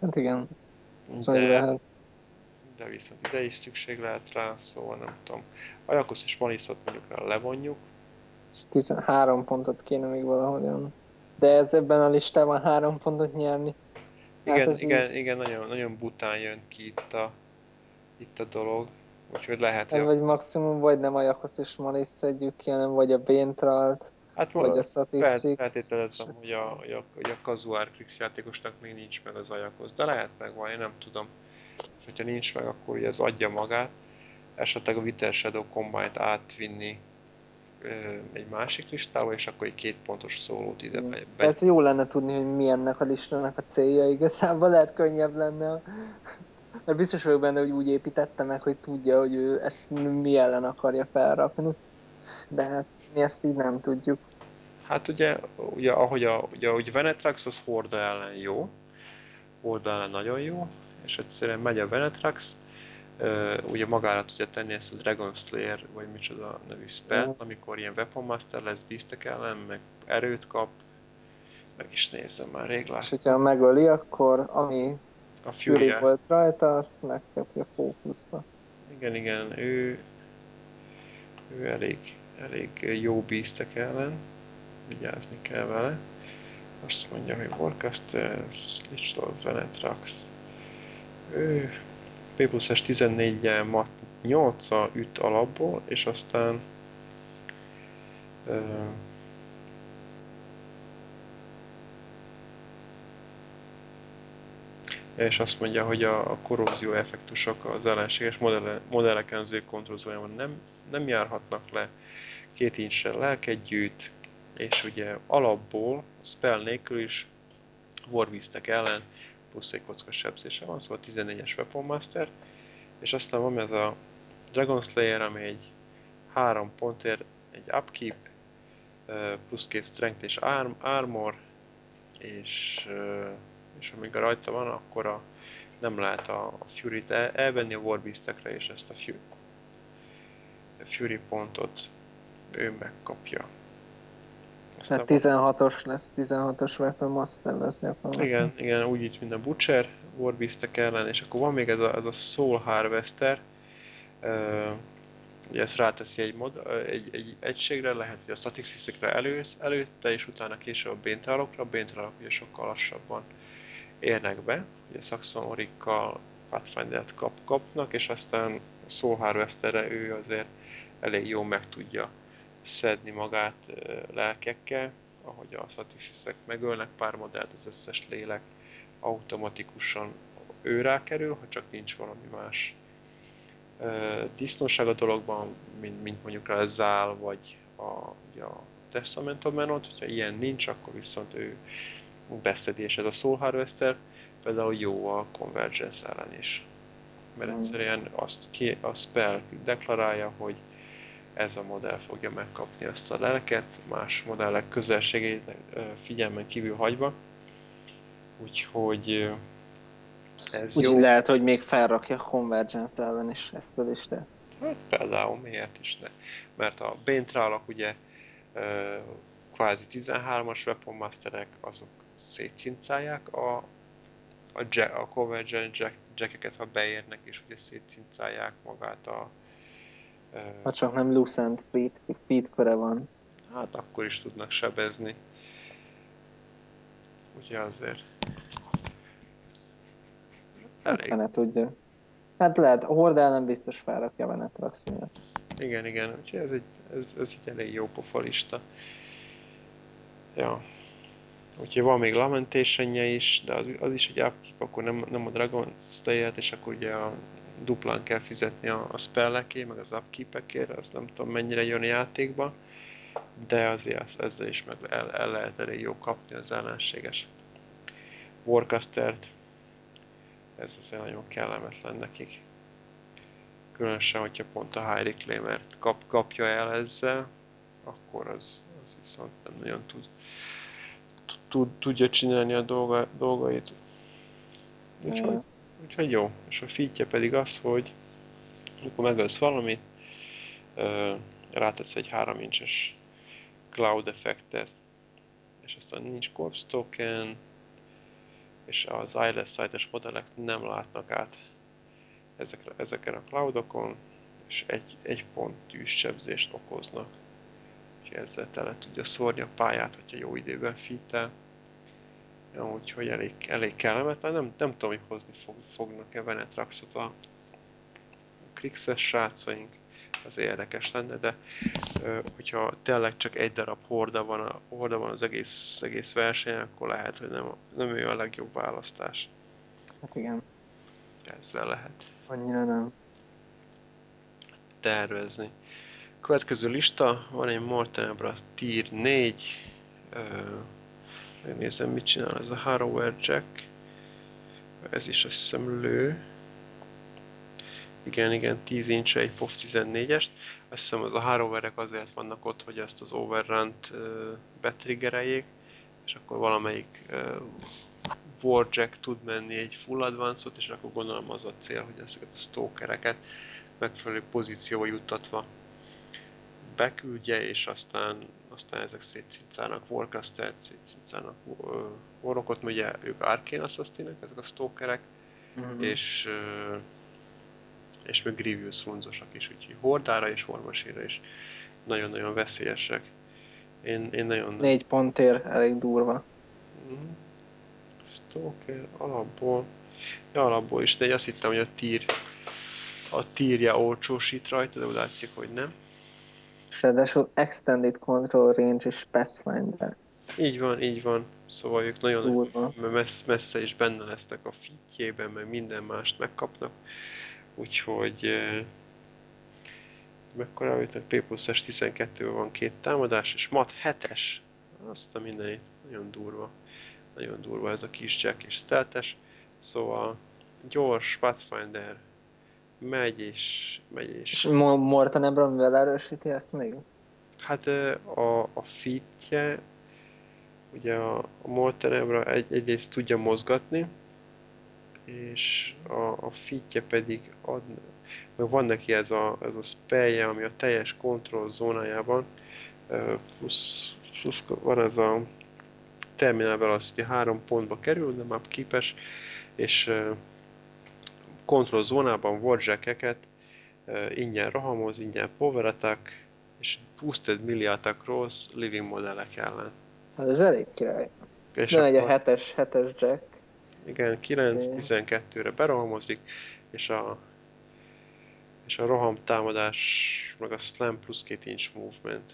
Hát igen, de, lehet. de viszont ide is szükség lehet rá, szóval nem tudom. Ajakusz és Maliszot mondjuk levonjuk. 13 pontot kéne még valahogyan. De ez ebben a listában három pontot nyerni. Hát igen, igen, így... igen, nagyon, nagyon bután jön ki itt a, itt a dolog. Úgyhogy lehet, Ez vagy maximum vagy nem Ajakusz és Malisz szedjük ki, hanem vagy a Béntralt, Hát vagy a Statistics. Feltételezem, hogy a, hogy a, hogy a Kazuar Krix játékosnak még nincs meg az Ajakosz, de lehet megvan, én nem tudom. És hogyha nincs meg, akkor ugye ez adja magát. Esetleg a Vitel Shadow Combine-t átvinni ö, egy másik listába, és akkor egy két pontos szólót ide be. Persze jó lenne tudni, hogy mi ennek a listának a célja igazából, lehet könnyebb lenne. Mert biztos vagyok benne, hogy úgy építette meg, hogy tudja, hogy ő ezt mi ellen akarja felrakni. De hát mi ezt így nem tudjuk. Hát ugye, ugye ahogy a, ugye, ahogy Venetrax az Horda ellen jó, Horda ellen nagyon jó, és egyszerűen megy a Venetrax, uh, ugye magára tudja tenni ezt a Dragon Slayer, vagy micsoda nevű spell, mm. amikor ilyen Weapon Master lesz Beastek ellen, meg erőt kap, meg is nézem, már rég láttam. És hogyha megöli, akkor ami a Fury volt rajta, azt megkapja fókuszba. Igen, igen, ő, ő elég elég jó bíztek ellen, vigyázni kell vele. Azt mondja, hogy Warcaster, Slitchlow, Venetrax. Ő P plusz 14-jel mat 8 a üt alapból, és aztán uh, és azt mondja, hogy a, a korrózió effektusok az ellenséges modelle, modelleken az ő nem, nem járhatnak le két incsel lelket és ugye alapból, spell nélkül is Warbeastek ellen plusz egy kocka sebzése van, szóval 14-es Weapon Master, és aztán van ez a Dragon Slayer, ami egy 3 pontért egy upkeep, plusz két strength és arm, armor, és, és amíg a rajta van, akkor a, nem lehet a, a Fury-t el, elvenni a Warbeastekre, és ezt a Fury pontot ő megkapja. Tehát 16-os lesz, 16-os Weapon Master lesz gyakorlatilag. Igen, igen, úgy így, mint a Butcher, Warbeastek ellen, és akkor van még ez a, ez a Soul Harvester, uh, ugye ezt ráteszi egy, mod, egy, egy egységre, lehet, hogy a statistics elősz, előtte, és utána később a béntrálokra, a béntrálok ugye sokkal lassabban érnek be, ugye Saxon Orikkal Pathfinder-t kap, kapnak, és aztán Soul Harvesterre ő azért elég jó meg tudja szedni magát lelkekkel, ahogy a szatisztiszek megölnek pár modellt, az összes lélek automatikusan ő rákerül, ha csak nincs valami más disznóság a dologban, mint, mint mondjuk a Zál vagy a, ugye a Testamentum Menot, hogyha ilyen nincs, akkor viszont ő beszedi, és ez a Soul Harvester például jó a Convergence ellen is. Mert mm. egyszerűen azt ki, a spell deklarálja, hogy ez a modell fogja megkapni ezt a lelket, más modellek közelségét figyelmen kívül hagyva. Úgyhogy ez Úgy jó. lehet, hogy még felrakja Convergence ellen is ezt a listát. Hát például miért is ne. Mert a Bentrálak ugye kvázi 13-as Weapon Masterek, azok szétcincálják a, a, jack, a Convergence jack, jackeket, ha beérnek, és ugye szétcincálják magát a... Ha csak nem Lucent feed, feed köre van. Hát akkor is tudnak sebezni. Ugye azért... Hát fene tudja. Hát lehet, a Horde nem biztos felrakja Venetrax miatt. Igen, igen, úgyhogy ez egy, ez, ez egy elég jó pofa lista. Ja. Úgyhogy van még lamentation is, de az, az is egy upkeep, akkor nem, nem a Dragon slayer és akkor ugye a duplán kell fizetni a, a spelleké, meg az upkeepekért, az nem tudom mennyire jön a játékba, de azért ezzel is meg el, el lehet elég jó kapni az ellenséges Warcastert. Ez azért nagyon kellemetlen nekik. Különösen, hogyha pont a High Reclaimer kap, kapja el ezzel, akkor az, az viszont nem nagyon tud tud, tudja csinálni a dolga, dolgait. Úgyhogy, úgyhogy jó. És a fitje pedig az, hogy amikor megölsz valamit, rátesz egy 3 incses cloud effektet, és aztán nincs corpse token, és az eyeless sight modellek nem látnak át ezekre, ezeken a cloudokon, és egy, egy pont tűzsebzést okoznak. Ezzel tele tudja szórni a pályát, hogyha jó időben fitel. Ja, úgyhogy elég, elég kellemetlen. Nem, nem tudom, hogy hozni fog, fognak-e Venetraxot a Krixes srácaink. Az érdekes lenne, de hogyha tényleg csak egy darab horda van, a, horda van az egész, egész verseny, akkor lehet, hogy nem, nem ő a legjobb választás. Hát igen. Ezzel lehet. Annyira nem. Tervezni. Következő lista, van egy Mortenebra Tier 4, Megnézem, mit csinál ez a Harrower Jack. Ez is azt hiszem lő. Igen, igen, 10 inch egy POF 14-est. Azt hiszem az a Harrowerek azért vannak ott, hogy ezt az overrun-t betriggereljék, és akkor valamelyik Warjack tud menni egy full advance-ot, és akkor gondolom az a cél, hogy ezeket a stalkereket megfelelő pozícióba juttatva beküldje, és aztán, aztán ezek szétszincálnak Warcastet, szétszincálnak Warrockot, ugye ők Arcane assassin ezek a stalkerek, uh-huh. és és még Grievous runzosak is, úgyhogy Hordára és Warmasére is nagyon-nagyon veszélyesek. Én, én nagyon... Négy pontért elég durva. Uh-huh. Stalker alapból... Ja, alapból is, de azt hittem, hogy a tír a tírja olcsósít rajta, de úgy látszik, hogy nem. És ráadásul Extended Control Range és Pathfinder. Így van, így van. Szóval ők nagyon messze, messze is benne lesznek a fitjében, meg minden mást megkapnak. Úgyhogy eh, mekkora a P plusz 12 van két támadás, és mat 7-es. Azt a mindenit. Nagyon durva. Nagyon durva ez a kis jack és steltes. Szóval gyors Pathfinder megy és megy és... És Morton Ebron mivel erősíti ezt még? Hát a, a fitje, ugye a, a Morton Ebra egy, egyrészt tudja mozgatni, és a, a fitje pedig ad, meg van neki ez a, ez a spellje, ami a teljes kontroll zónájában, plusz, plusz van ez a terminal velocity három pontba kerül, de már képes, és control zónában warjackeket uh, ingyen rohamoz, ingyen power attack, és boosted melee attack rolls living modellek ellen. Hát ez elég király. És Na, egy a 7-es, 7-es jack. Igen, 9-12-re berohamozik, és a és a roham támadás, meg a slam plusz két inch movement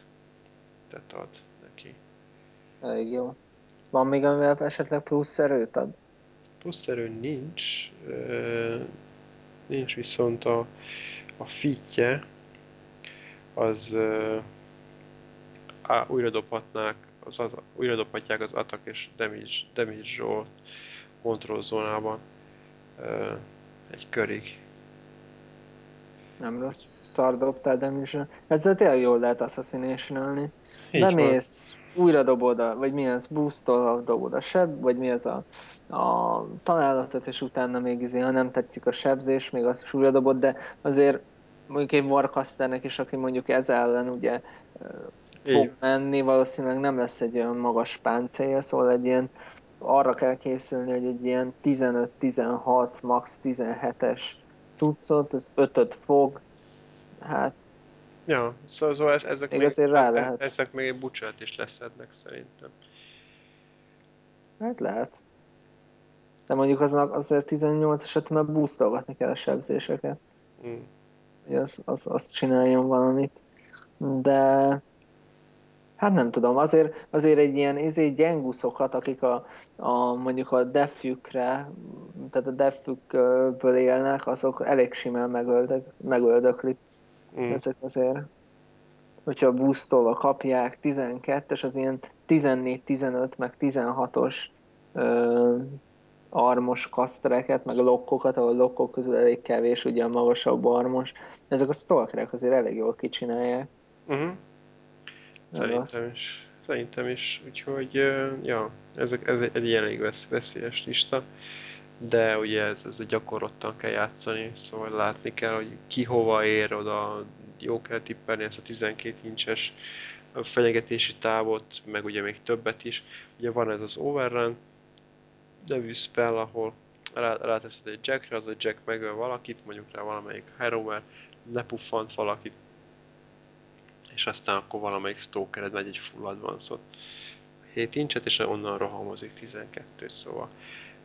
tehát ad neki. Elég jó. Van még amivel esetleg plusz erőt ad? Plusz erő nincs. Nincs viszont a, a fitje, az á, újra dobhatnák, az, újra dobhatják az attack és damage, damage control zónában egy körig. Nem rossz szar dobtál, de is. Ezzel tényleg jól lehet assassination Így Bemész, újra dobod, a, vagy mi ez, boostol, dobod a seb, vagy mi ez a, a találatot, és utána még izé, ha nem tetszik a sebzés, még azt is újra dobod, de azért mondjuk egy Warcasternek is, aki mondjuk ez ellen ugye fog menni, valószínűleg nem lesz egy olyan magas páncélja, szóval egy ilyen arra kell készülni, hogy egy ilyen 15-16, max 17-es cuccot, az 5 fog, hát... Ja, szóval, szóval ezek, még, még, rá lehet. ezek még egy bucsát is leszednek szerintem. Hát lehet. De mondjuk aznak azért 18 esetben boostolgatni kell a sebzéseket. Mm. Hogy az, az, azt csináljon valamit. De Hát nem tudom, azért, azért egy ilyen izé gyenguszokat, akik a, a mondjuk a defükre, tehát a defükből élnek, azok elég simán megöldök, megöldöklik. Mm. Ezek azért, hogyha boostolva kapják 12-es, az ilyen 14-15, meg 16-os ö, armos kasztereket, meg lokkokat, ahol lokkok közül elég kevés, ugye a magasabb armos. Ezek a stalkerek azért elég jól kicsinálják. Uh-huh. Szerintem is. Szerintem is. Úgyhogy, ja, ez, ez egy, egy elég veszélyes lista. De ugye ez, ez gyakorlottan kell játszani, szóval látni kell, hogy ki hova ér oda, jó kell tippelni ezt a 12 incses fenyegetési távot, meg ugye még többet is. Ugye van ez az Overrun nevű spell, ahol rá, ráteszed egy jackre, az a jack megöl valakit, mondjuk rá valamelyik herover, lepuffant valakit, és aztán akkor valamelyik stalkered megy egy full advance-ot 7 incset, és onnan rohamozik 12 szóval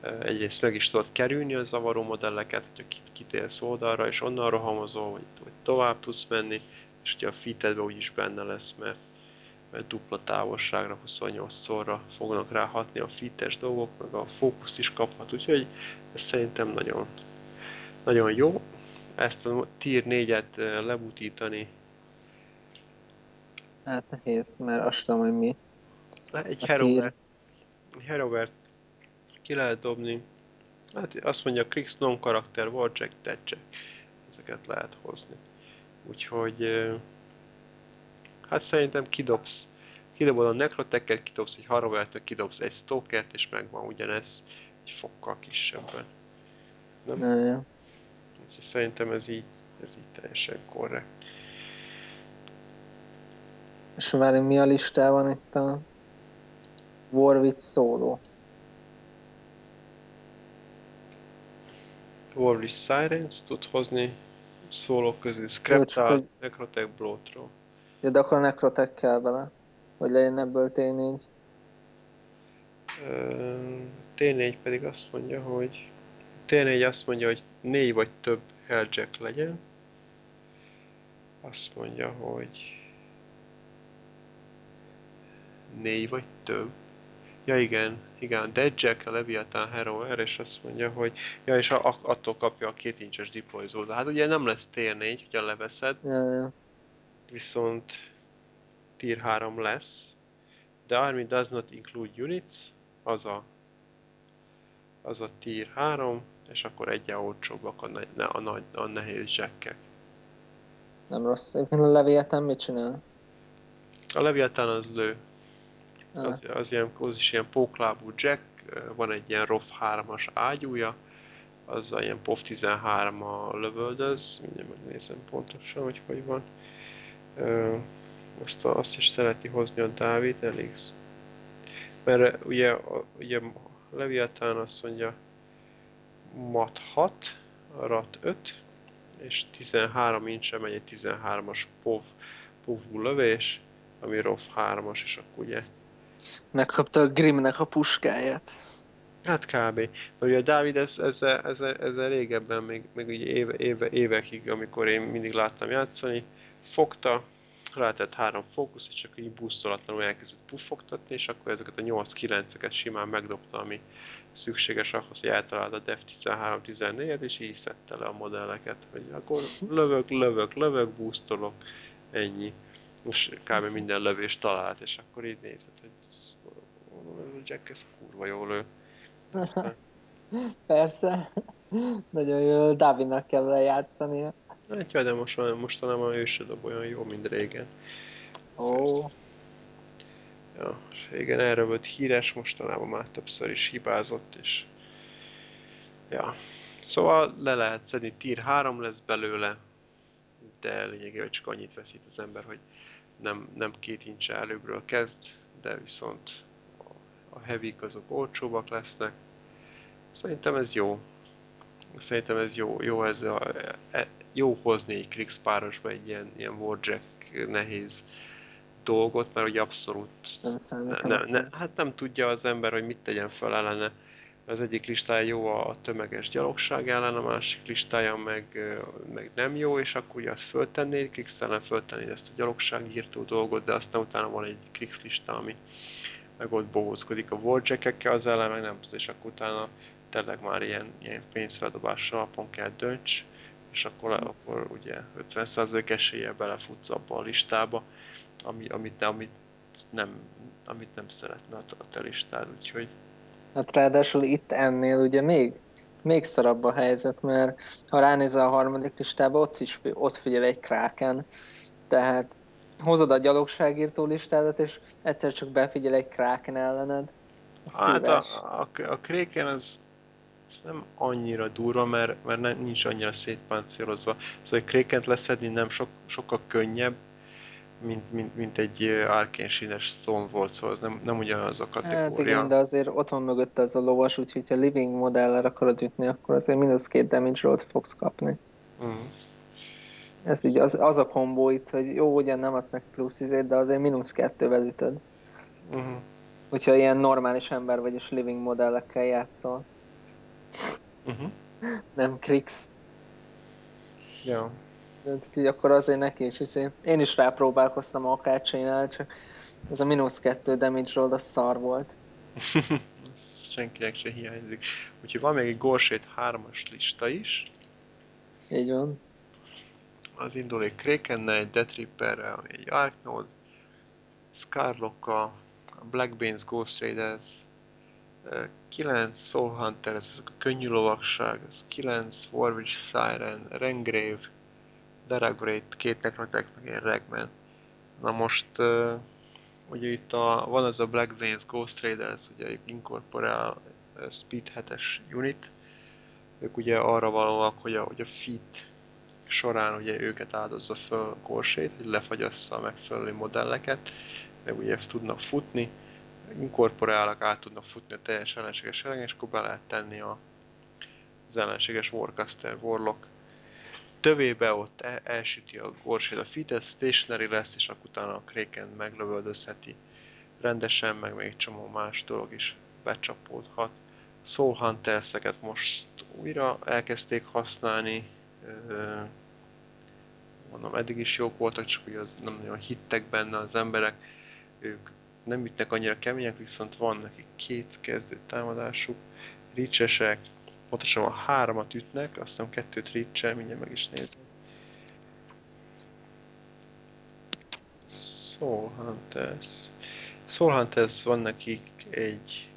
egyrészt meg is tudod kerülni a zavaró modelleket, hogyha kitérsz oldalra, és onnan rohamozol, vagy, vagy tovább tudsz menni, és ugye a fitedben úgyis benne lesz, mert, mert dupla távolságra, 28 szorra fognak ráhatni a fites dolgok, meg a fókuszt is kaphat, úgyhogy ez szerintem nagyon, nagyon jó. Ezt a tier 4-et lebutítani Hát nehéz, mert azt tudom, hogy mi. Egy Herovert ki lehet dobni. Hát azt mondja, Krix non karakter, Warjack, Deadjack. Ezeket lehet hozni. Úgyhogy... Hát szerintem kidobsz. Kidobod a Necroteket, kidobsz egy Harovert, kidobsz egy Stalkert, és megvan ugyanez egy fokkal kisebben. Nem? Na, ja. Úgyhogy szerintem ez így, ez így teljesen korrekt. És várj, mi a listában itt a Warwitz szóló? Warwick Sirens tud hozni szólók közül Scraptal, hogy... Necrotech, Blowthrow. Ja, de akkor Necrotech kell bele, hogy legyen ebből T4. T4 pedig azt mondja, hogy T4 azt mondja, hogy négy vagy több Helljack legyen. Azt mondja, hogy négy vagy több. Ja igen, igen, Dead Jack, a Leviathan Hero és azt mondja, hogy ja, és a, attól kapja a két incses deployzóda. Hát ugye nem lesz tier 4, hogyha leveszed, ja, ja. viszont tier 3 lesz. The army does not include units, az a, az a tier 3, és akkor egyen olcsóbbak a, ne, a, a, a nehéz jackek. Nem rossz. Egyébként a Leviathan mit csinál? A Leviathan az lő, az, az, ilyen, az is ilyen póklábú jack, van egy ilyen ROF 3-as ágyúja, az a ilyen POV 13 a lövöldöz, mindjárt megnézem pontosan, hogy hogy van. Azt, a, azt is szereti hozni a Dávid, elég. Mert ugye, ugye Leviathan azt mondja mat 6, rat 5, és 13 incsre megy egy 13-as POV, POV lövés, ami ROF 3-as, és akkor ugye Megkapta a Grimnek a puskáját. Hát kb. Mert ugye a Dávid ezzel, ezzel, ezzel, ezzel régebben, még, még ugye éve, éve, évekig, amikor én mindig láttam játszani, fogta, rátett három fókusz, és csak így busztolatlanul elkezdett puffogtatni, és akkor ezeket a 8-9-eket simán megdobta, ami szükséges ahhoz, hogy eltaláld a Def 13-14-et, és így szedte le a modelleket, hogy akkor lövök, lövök, lövök, boostolok, ennyi. És kb. minden lövést talált, és akkor így nézed, hogy Jack ez kurva jól lő. Persze. Nagyon jó, Davinak kell játszania. Hát ja, de most, mostanában ő se dob olyan jó, mint régen. Ó. Oh. Ja, régen erre volt híres, mostanában már többször is hibázott, és... Ja. Szóval le lehet szedni, tier 3 lesz belőle, de lényegében csak annyit veszít az ember, hogy nem, nem két incse előbbről kezd, de viszont a heavy azok olcsóbbak lesznek. Szerintem ez jó. Szerintem ez jó, jó, ez a, e, jó hozni egy Krix párosba egy ilyen, ilyen Warjack nehéz dolgot, mert hogy abszolút nem, ne, ne, ne, hát nem tudja az ember, hogy mit tegyen fel ellene. Az egyik listája jó a tömeges gyalogság ellen, a másik listája meg, meg nem jó, és akkor ugye azt föltennéd, Krix ellen föltennéd ezt a gyalogságírtó dolgot, de aztán utána van egy Krix lista, ami meg ott bohózkodik a warjackekkel az ellen, meg nem tud, és akkor utána tényleg már ilyen, ilyen pénzfeldobás alapon kell dönts, és akkor, akkor ugye 50% eséllyel belefutsz abba a listába, ami, amit, amit, nem, amit nem szeretne a te listád, úgyhogy... Hát ráadásul itt ennél ugye még, még szarabb a helyzet, mert ha ránézel a harmadik listába, ott is ott figyel egy kráken, tehát hozod a gyalogságírtó listádat, és egyszer csak befigyel egy kráken ellened. Hát a, a, a Kraken az, az nem annyira durva, mert, mert nem, nincs annyira szétpáncélozva. Szóval egy Krakent leszedni nem sok, sokkal könnyebb, mint, mint, mint egy Arkane sínes volt, szóval az nem, nem ugyanaz a kategória. Hát igen, de azért ott van mögött ez a lovas, úgyhogy ha living modellel akarod ütni, akkor azért mínusz két damage roll fogsz kapni. Uh-huh. Ez így az, az a kombó itt, hogy jó, ugyan nem adsz neki plusz izét, de azért mínusz kettővel ütöd. Uh-huh. Hogyha ilyen normális ember vagy, és living modellekkel játszol. Uh-huh. Nem Krix. Ja. De így akkor azért neki is izé. Én is rápróbálkoztam akácsainál, csak ez a mínusz kettő damage roll, az szar volt. senkinek se hiányzik. Úgyhogy van még egy Gorsét 3-as lista is. Így van. Az indul egy Krakennel, egy Death Reaperrel, egy Arknode, Scarlocka, Black Beans, Ghost Raiders, 9 Soul Hunter, ez a könnyű lovagság, ez 9 Warwick Siren, Rengrave, Daragrate, két Necrotech, meg egy Ragman. Na most uh, ugye itt a, van az a Black Veins Ghost Raiders, ugye inkorporál Speed 7-es unit. Ők ugye arra valóak, hogy a, hogy a fit során ugye őket áldozza föl korsét, hogy lefagyassza a megfelelő modelleket, meg ugye tudnak futni, inkorporálnak, át tudnak futni a teljes ellenséges elegen, és akkor be lehet tenni a, az ellenséges Warcaster, Warlock tövébe ott el, elsüti a gorsét a fitet, stationary lesz, és akkor utána a Kraken meglövöldözheti rendesen, meg még csomó más dolog is becsapódhat. Soul Hunters-eket most újra elkezdték használni, mondom, eddig is jók voltak, csak hogy az nem nagyon hittek benne az emberek, ők nem ütnek annyira kemények, viszont van nekik két kezdő támadásuk, ricsesek, pontosan a háromat ütnek, aztán kettőt ricsel, mindjárt meg is nézem. Soul Hunters. Soul Hunters van nekik egy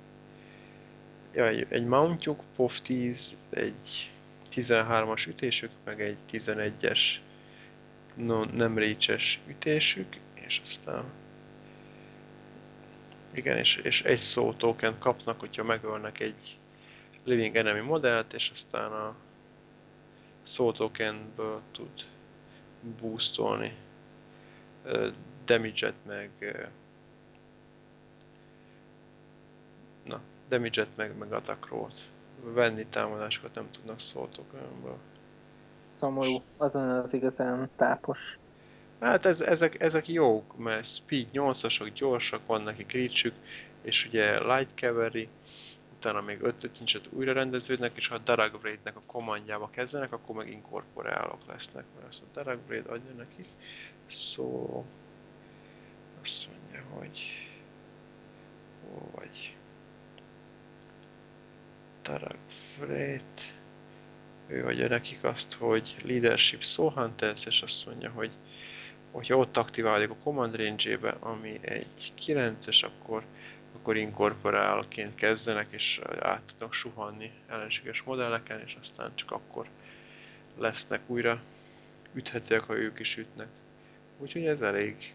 ja, egy, egy mountjuk, POV 10, egy 13-as ütésük, meg egy 11-es no, nem récses ütésük, és aztán igen, és, és egy szó token kapnak, hogyha megölnek egy living enemy modellt, és aztán a szó tokenből tud boostolni uh, damage-et, meg uh, na, damage-et, meg, meg attack venni támadásokat nem tudnak szó tokenből. Szomorú, azon az igazán tápos. Hát ez, ezek, ezek jók, mert speed 8-asok, gyorsak, van nekik reachük, és ugye light cavalry, utána még 5 kincset újra rendeződnek, és ha a Darag Braid-nek a kommandjába kezdenek, akkor meg inkorporálok lesznek, mert azt a Braid adja nekik. Szó... Azt mondja, hogy... Hol vagy? Darag Braid... Ő adja nekik azt, hogy Leadership Soul Hunters, és azt mondja, hogy hogyha ott aktiváljuk a command range ami egy 9-es, akkor akkor inkorporálként kezdenek, és át tudnak suhanni ellenséges modelleken, és aztán csak akkor lesznek újra üthetőek, ha ők is ütnek. Úgyhogy ez elég,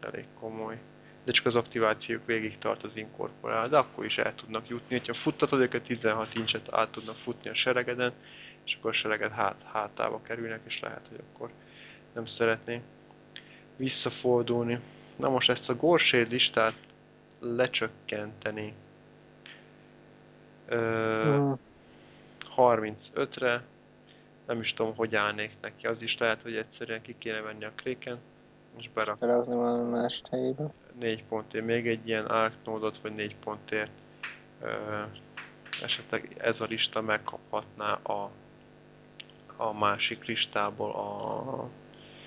elég komoly. De csak az aktivációk végig tart az inkorporál, de akkor is el tudnak jutni. Ha futtatod őket 16 incset át tudnak futni a seregeden, és akkor a sereged hát, hátába kerülnek, és lehet, hogy akkor nem szeretné visszafordulni. Na most ezt a Gorséd listát lecsökkenteni ö, 35-re, mm. nem is tudom, hogy állnék neki. Az is lehet, hogy egyszerűen ki kéne venni a kréken, és berakni. Berakni valami más helyébe. 4 pontért, még egy ilyen Arknódot, vagy 4 pontért ö, esetleg ez a lista megkaphatná a, a másik listából a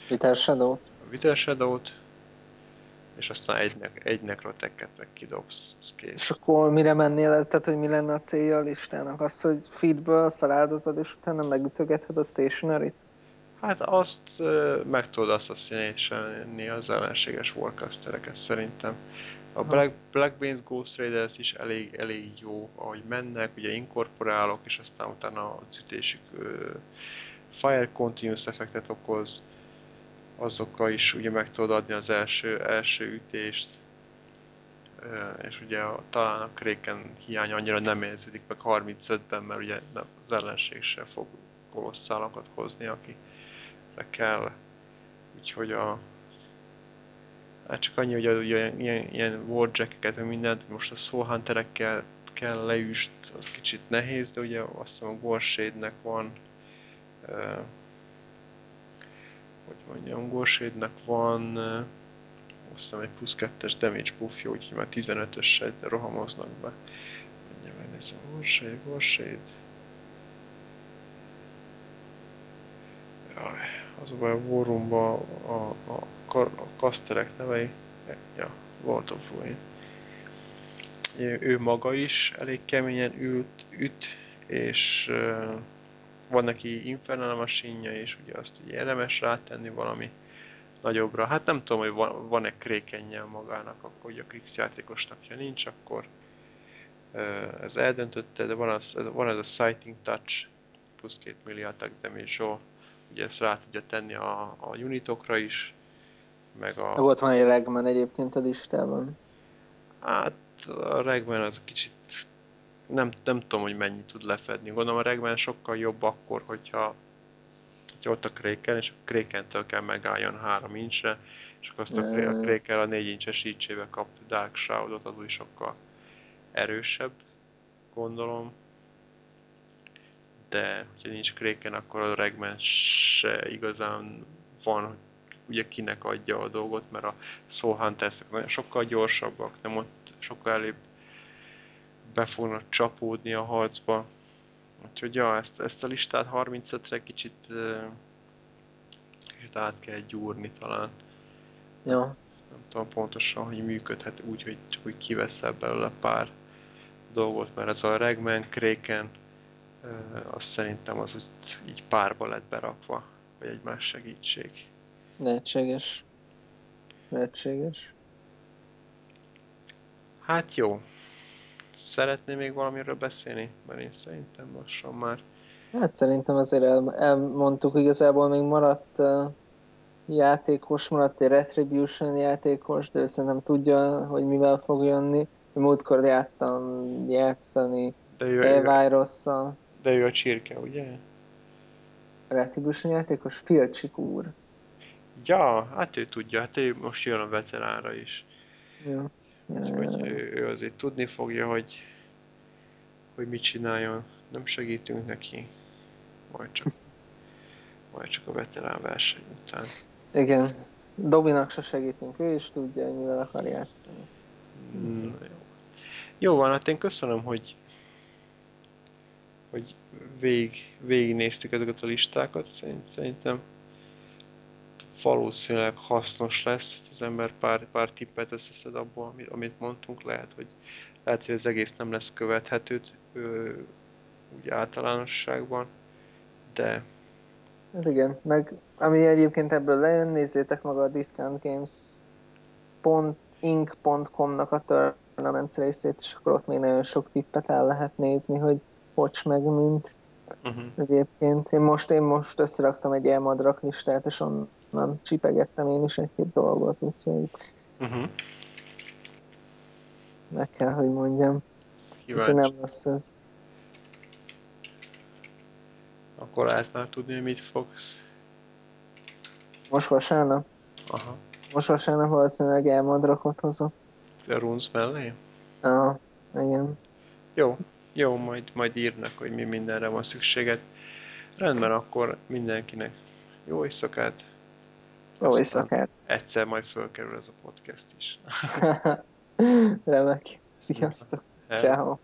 Vital Shadow. A Vital Shadow-t, és aztán egynek, egy nekroteket meg kidobsz, kész. És akkor mire mennél tehát hogy mi lenne a célja a listának? Az, hogy feedből feláldozod, és utána megütögeted a stationary-t? Hát azt meg tudod assassination az ellenséges warcastereket szerintem. A Black, Black Banes Ghost Raiders is elég, elég jó, ahogy mennek, ugye inkorporálok, és aztán utána az ütésük Fire Continuous effektet okoz, azokkal is ugye meg tudod adni az első, első ütést, és ugye a, talán a kréken hiány annyira nem érződik meg 35-ben, mert ugye az ellenség se fog kolosszálokat hozni, akire kell. Úgyhogy a, hát csak annyi, hogy ugye ilyen, ilyen warjackeket, meg mindent, most a soul hunterekkel kell leüst, az kicsit nehéz, de ugye azt hiszem a Gorshade-nek van hogy mondjam, Gorshade-nek van azt hiszem egy plusz 2-es damage buffja, úgyhogy már 15-össel rohamoznak be. Mondja, megnézem, Gorshade, Gorshade. Jaj, az a baj, a a, a, a, kaszterek nevei, ja, World of Ruin. Ő maga is elég keményen ült, üt, és uh, van neki Infernal machine és ugye azt ugye érdemes rátenni valami nagyobbra. Hát nem tudom, hogy van-e krékenje magának, akkor hogy a Krix játékosnak, ha nincs, akkor ez eldöntötte, de van, az, van ez a Sighting Touch, plusz 2 millió attack damage ugye ezt rá tudja tenni a, a unitokra is, meg a... Volt van egy Regman egyébként a listában. Hát a Regman az kicsit nem, nem tudom, hogy mennyit tud lefedni. Gondolom a Regman sokkal jobb akkor, hogyha, hogyha ott a Kraken, és a Krakentől kell megálljon három incsre, és akkor azt a, Kraken a négy incses ícsébe kap Dark Shroudot, az úgy sokkal erősebb, gondolom. De, hogyha nincs Kraken, akkor a Regman se igazán van, hogy ugye kinek adja a dolgot, mert a Soul Hunters sokkal gyorsabbak, nem ott sokkal előbb be fognak csapódni a harcba. Úgyhogy ja, ezt, ezt a listát 35-re kicsit, kicsit át kell gyúrni talán. Ja. Nem tudom pontosan, hogy működhet úgy, hogy csak úgy kiveszel belőle pár dolgot, mert ez a Regman, Kraken, azt szerintem az úgy így párba lett berakva, vagy egymás segítség. Lehetséges. Lehetséges. Hát jó, Szeretné még valamiről beszélni? Mert én szerintem lassan már... Hát szerintem azért el, elmondtuk, igazából még maradt uh, játékos, maradt egy Retribution játékos, de ő szerintem tudja, hogy mivel fog jönni. Múltkor jártam játszani Elvirosszal. De ő a csirke, ugye? A Retribution játékos? Filcsik úr. Ja, hát ő tudja, hát ő most jön a veteránra is. Ja. Úgyhogy ő, ő azért tudni fogja, hogy, hogy mit csináljon. Nem segítünk neki. Majd csak, majd csak a veterán verseny után. Igen. Dobinak se segítünk, ő is tudja, hogy mivel akar játszani. Mm, jó. jó van, hát én köszönöm, hogy hogy vég, végignéztük ezeket a listákat, szerintem valószínűleg hasznos lesz, hogy az ember pár, pár tippet összeszed abból, amit, amit mondtunk, lehet, hogy, lehet, hogy az egész nem lesz követhető úgy általánosságban, de... Hát igen, meg ami egyébként ebből lejön, nézzétek maga a discountgames.inc.com-nak a tournament részét, és akkor ott még nagyon sok tippet el lehet nézni, hogy hogy meg mint Uh-huh. Egyébként én most, én most összeraktam egy elmadrak listát, és onnan csipegettem én is egy-két dolgot, úgyhogy Uh-huh. meg kell, hogy mondjam. Kíváncsi. nem lesz ez. Akkor lehet már tudni, hogy mit fogsz. Most vasárnap? Aha. Most vasárnap valószínűleg elmadrakot hozok. A runes mellé? Ah, igen. Jó, jó, majd, majd írnak, hogy mi mindenre van szükséged. Rendben, akkor mindenkinek jó éjszakát. Jó éjszakát. Egyszer majd fölkerül ez a podcast is. Remek. Sziasztok. Ciao.